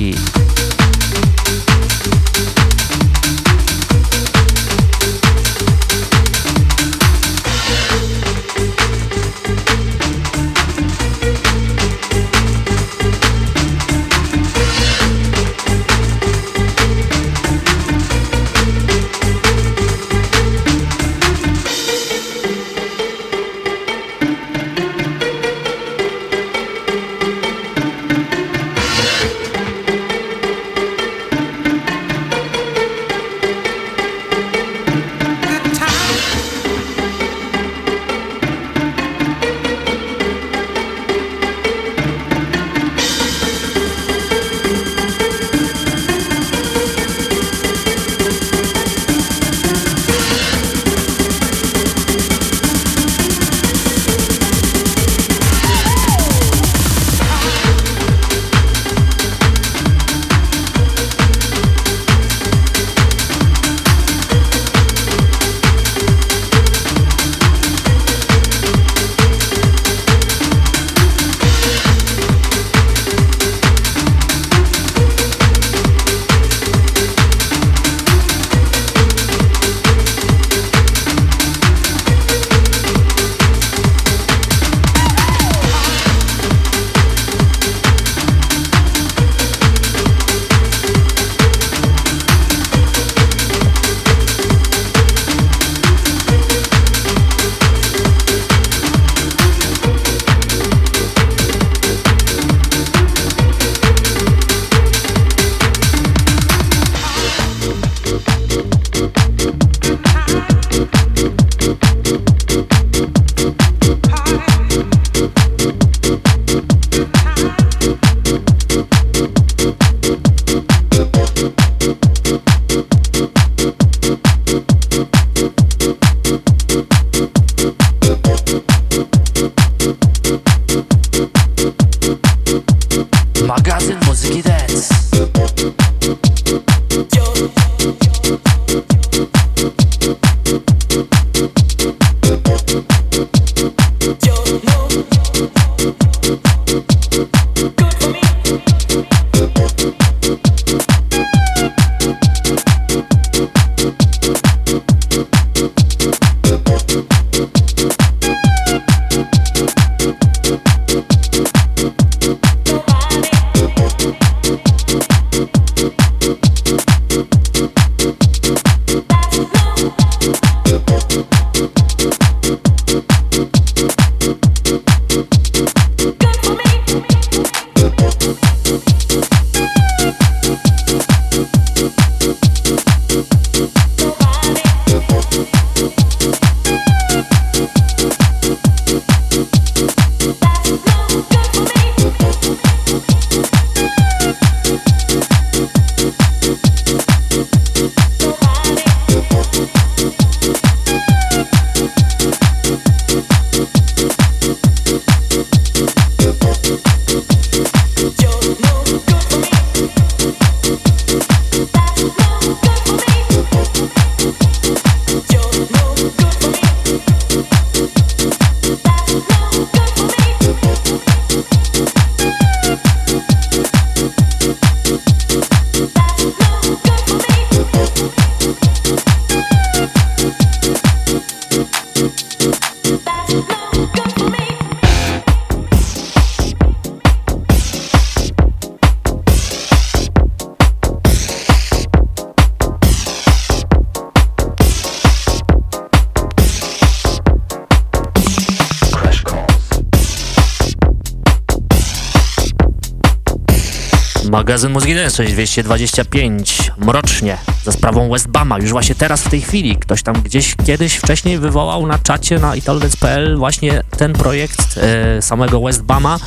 6225, mrocznie, za sprawą Westbama, już właśnie teraz w tej chwili, ktoś tam gdzieś kiedyś wcześniej wywołał na czacie na italodance.pl właśnie ten projekt e, samego Westbama,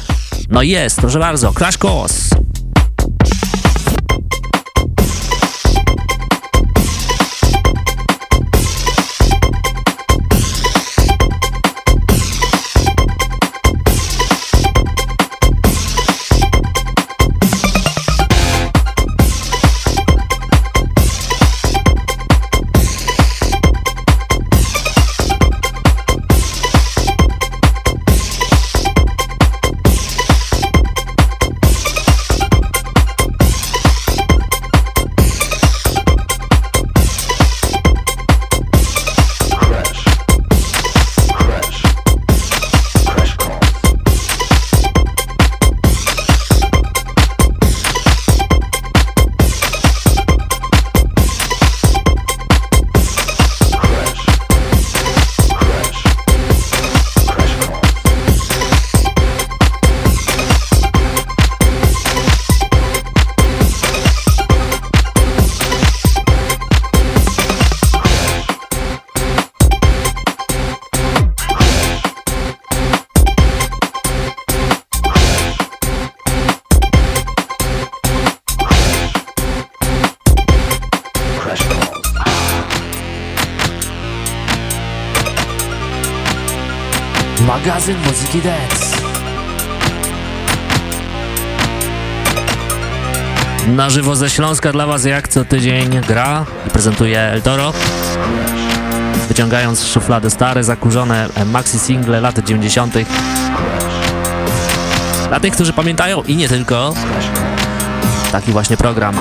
no jest, proszę bardzo, Crash Course. Śląska dla Was jak co tydzień gra i prezentuje El Toro. Wyciągając z szuflady stare, zakurzone e, maxi single lat 90. Dla tych, którzy pamiętają i nie tylko, taki właśnie program.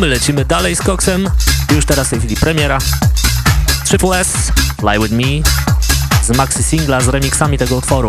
My lecimy dalej z koksem. Już teraz w tej chwili premiera. Triple S, Fly With Me z maxi singla z remixami tego utworu.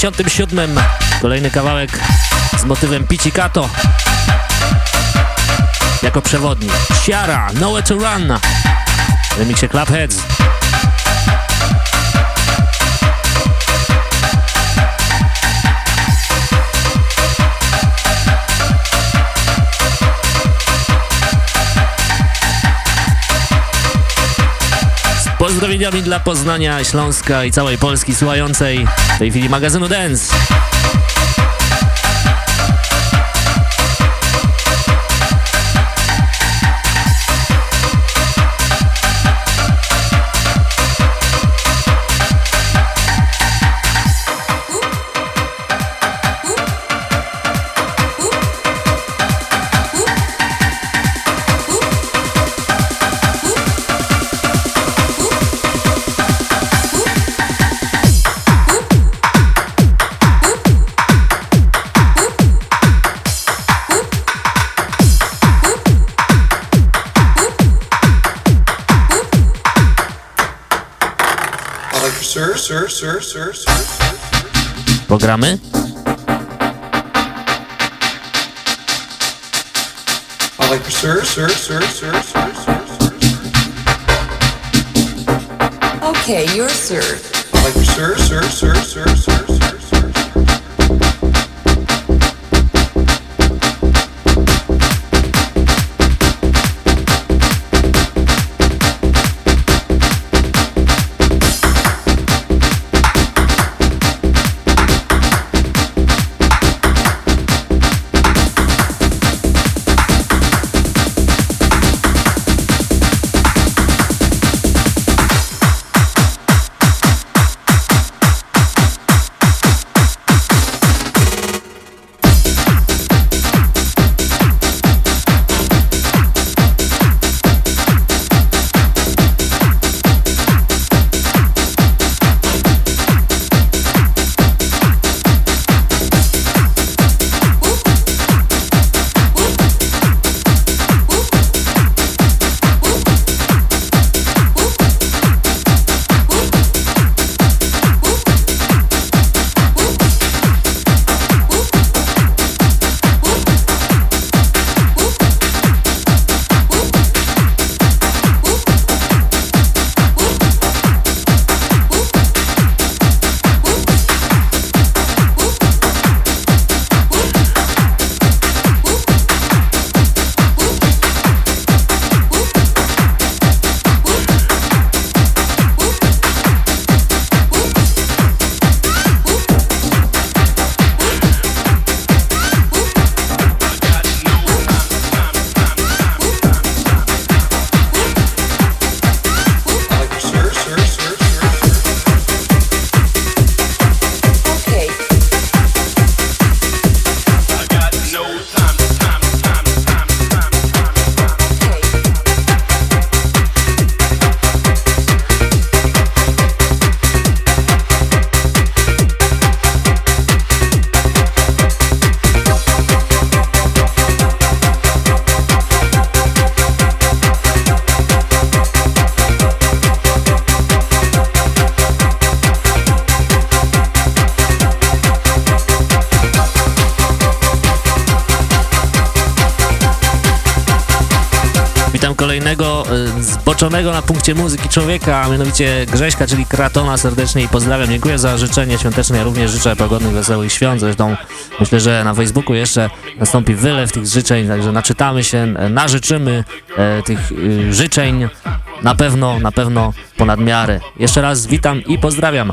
1997. Kolejny kawałek z motywem Pizzicato jako przewodnik. Siara, Nowhere to Run w remiksie Clubheads. Pozdrowieniami dla Poznania, Śląska i całej Polski słuchającej w tej chwili magazynu Dance. Pogramy? Okay, your sir. I like sir, sir, sir, sir, sir. Zboczonego na punkcie muzyki człowieka, a mianowicie Grześka, czyli Kratona serdecznie i pozdrawiam. Dziękuję za życzenie świąteczne. Ja również życzę pogodnych, wesołych świąt. Zresztą myślę, że na Facebooku jeszcze nastąpi wylew tych życzeń, także naczytamy się, e, nażyczymy e, tych y, życzeń na pewno, na pewno ponad miarę. Jeszcze raz witam i pozdrawiam.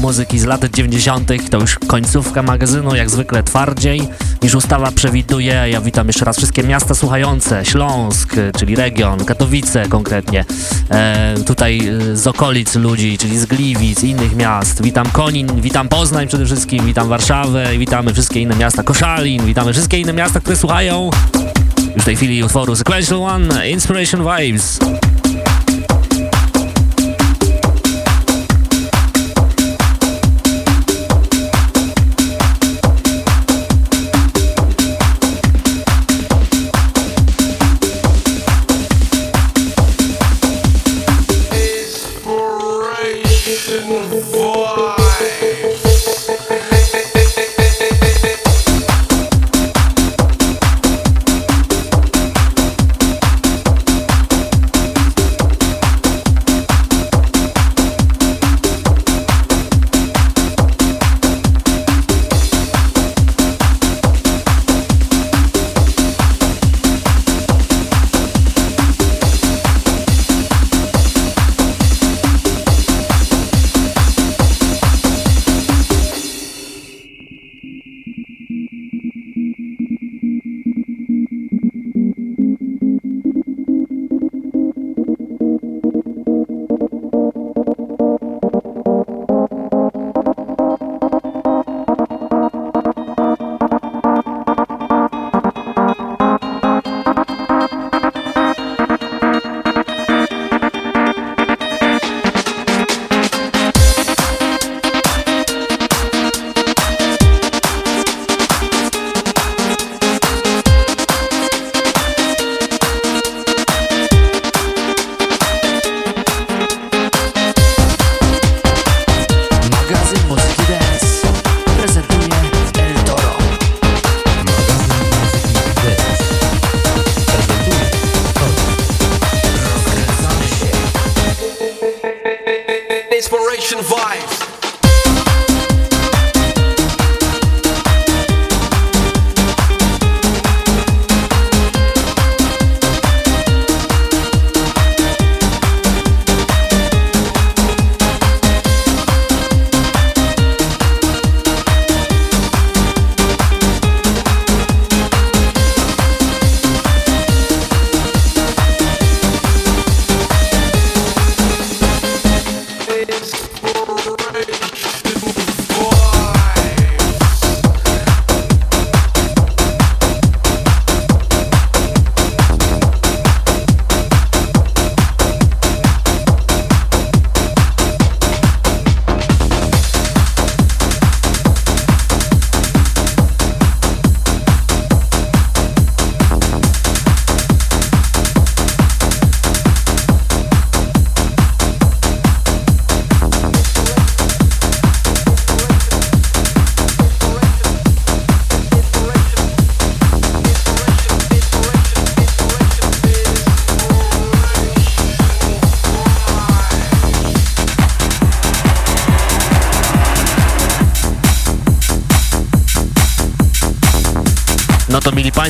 Muzyki z lat 90. To już końcówka magazynu, jak zwykle twardziej niż ustawa przewiduje. Ja witam jeszcze raz wszystkie miasta słuchające. Śląsk, czyli region, Katowice konkretnie. E, tutaj e, z okolic ludzi, czyli z Gliwic, innych miast. Witam Konin, witam Poznań przede wszystkim, witam Warszawę, witamy wszystkie inne miasta. Koszalin, witamy wszystkie inne miasta, które słuchają już w tej chwili utworu Sequential One, Inspiration Vibes.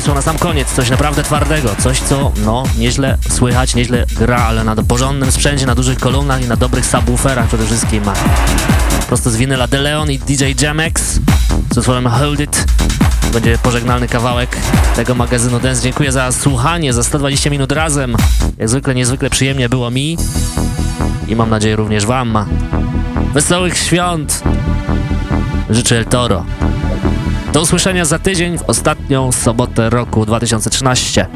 Państwo, na sam koniec coś naprawdę twardego, coś co, no, nieźle słychać, nieźle gra, ale na porządnym sprzęcie, na dużych kolumnach i na dobrych subwooferach przede wszystkim. Prosto z winyla De Leon i DJ Jamex z utworem Hold It. Będzie pożegnalny kawałek tego magazynu Dance. Dziękuję za słuchanie, za 120 minut razem. Jak zwykle, niezwykle przyjemnie było mi i mam nadzieję również Wam. Wesołych świąt! Życzę El Toro. Do usłyszenia za tydzień w ostatnią sobotę roku 2013.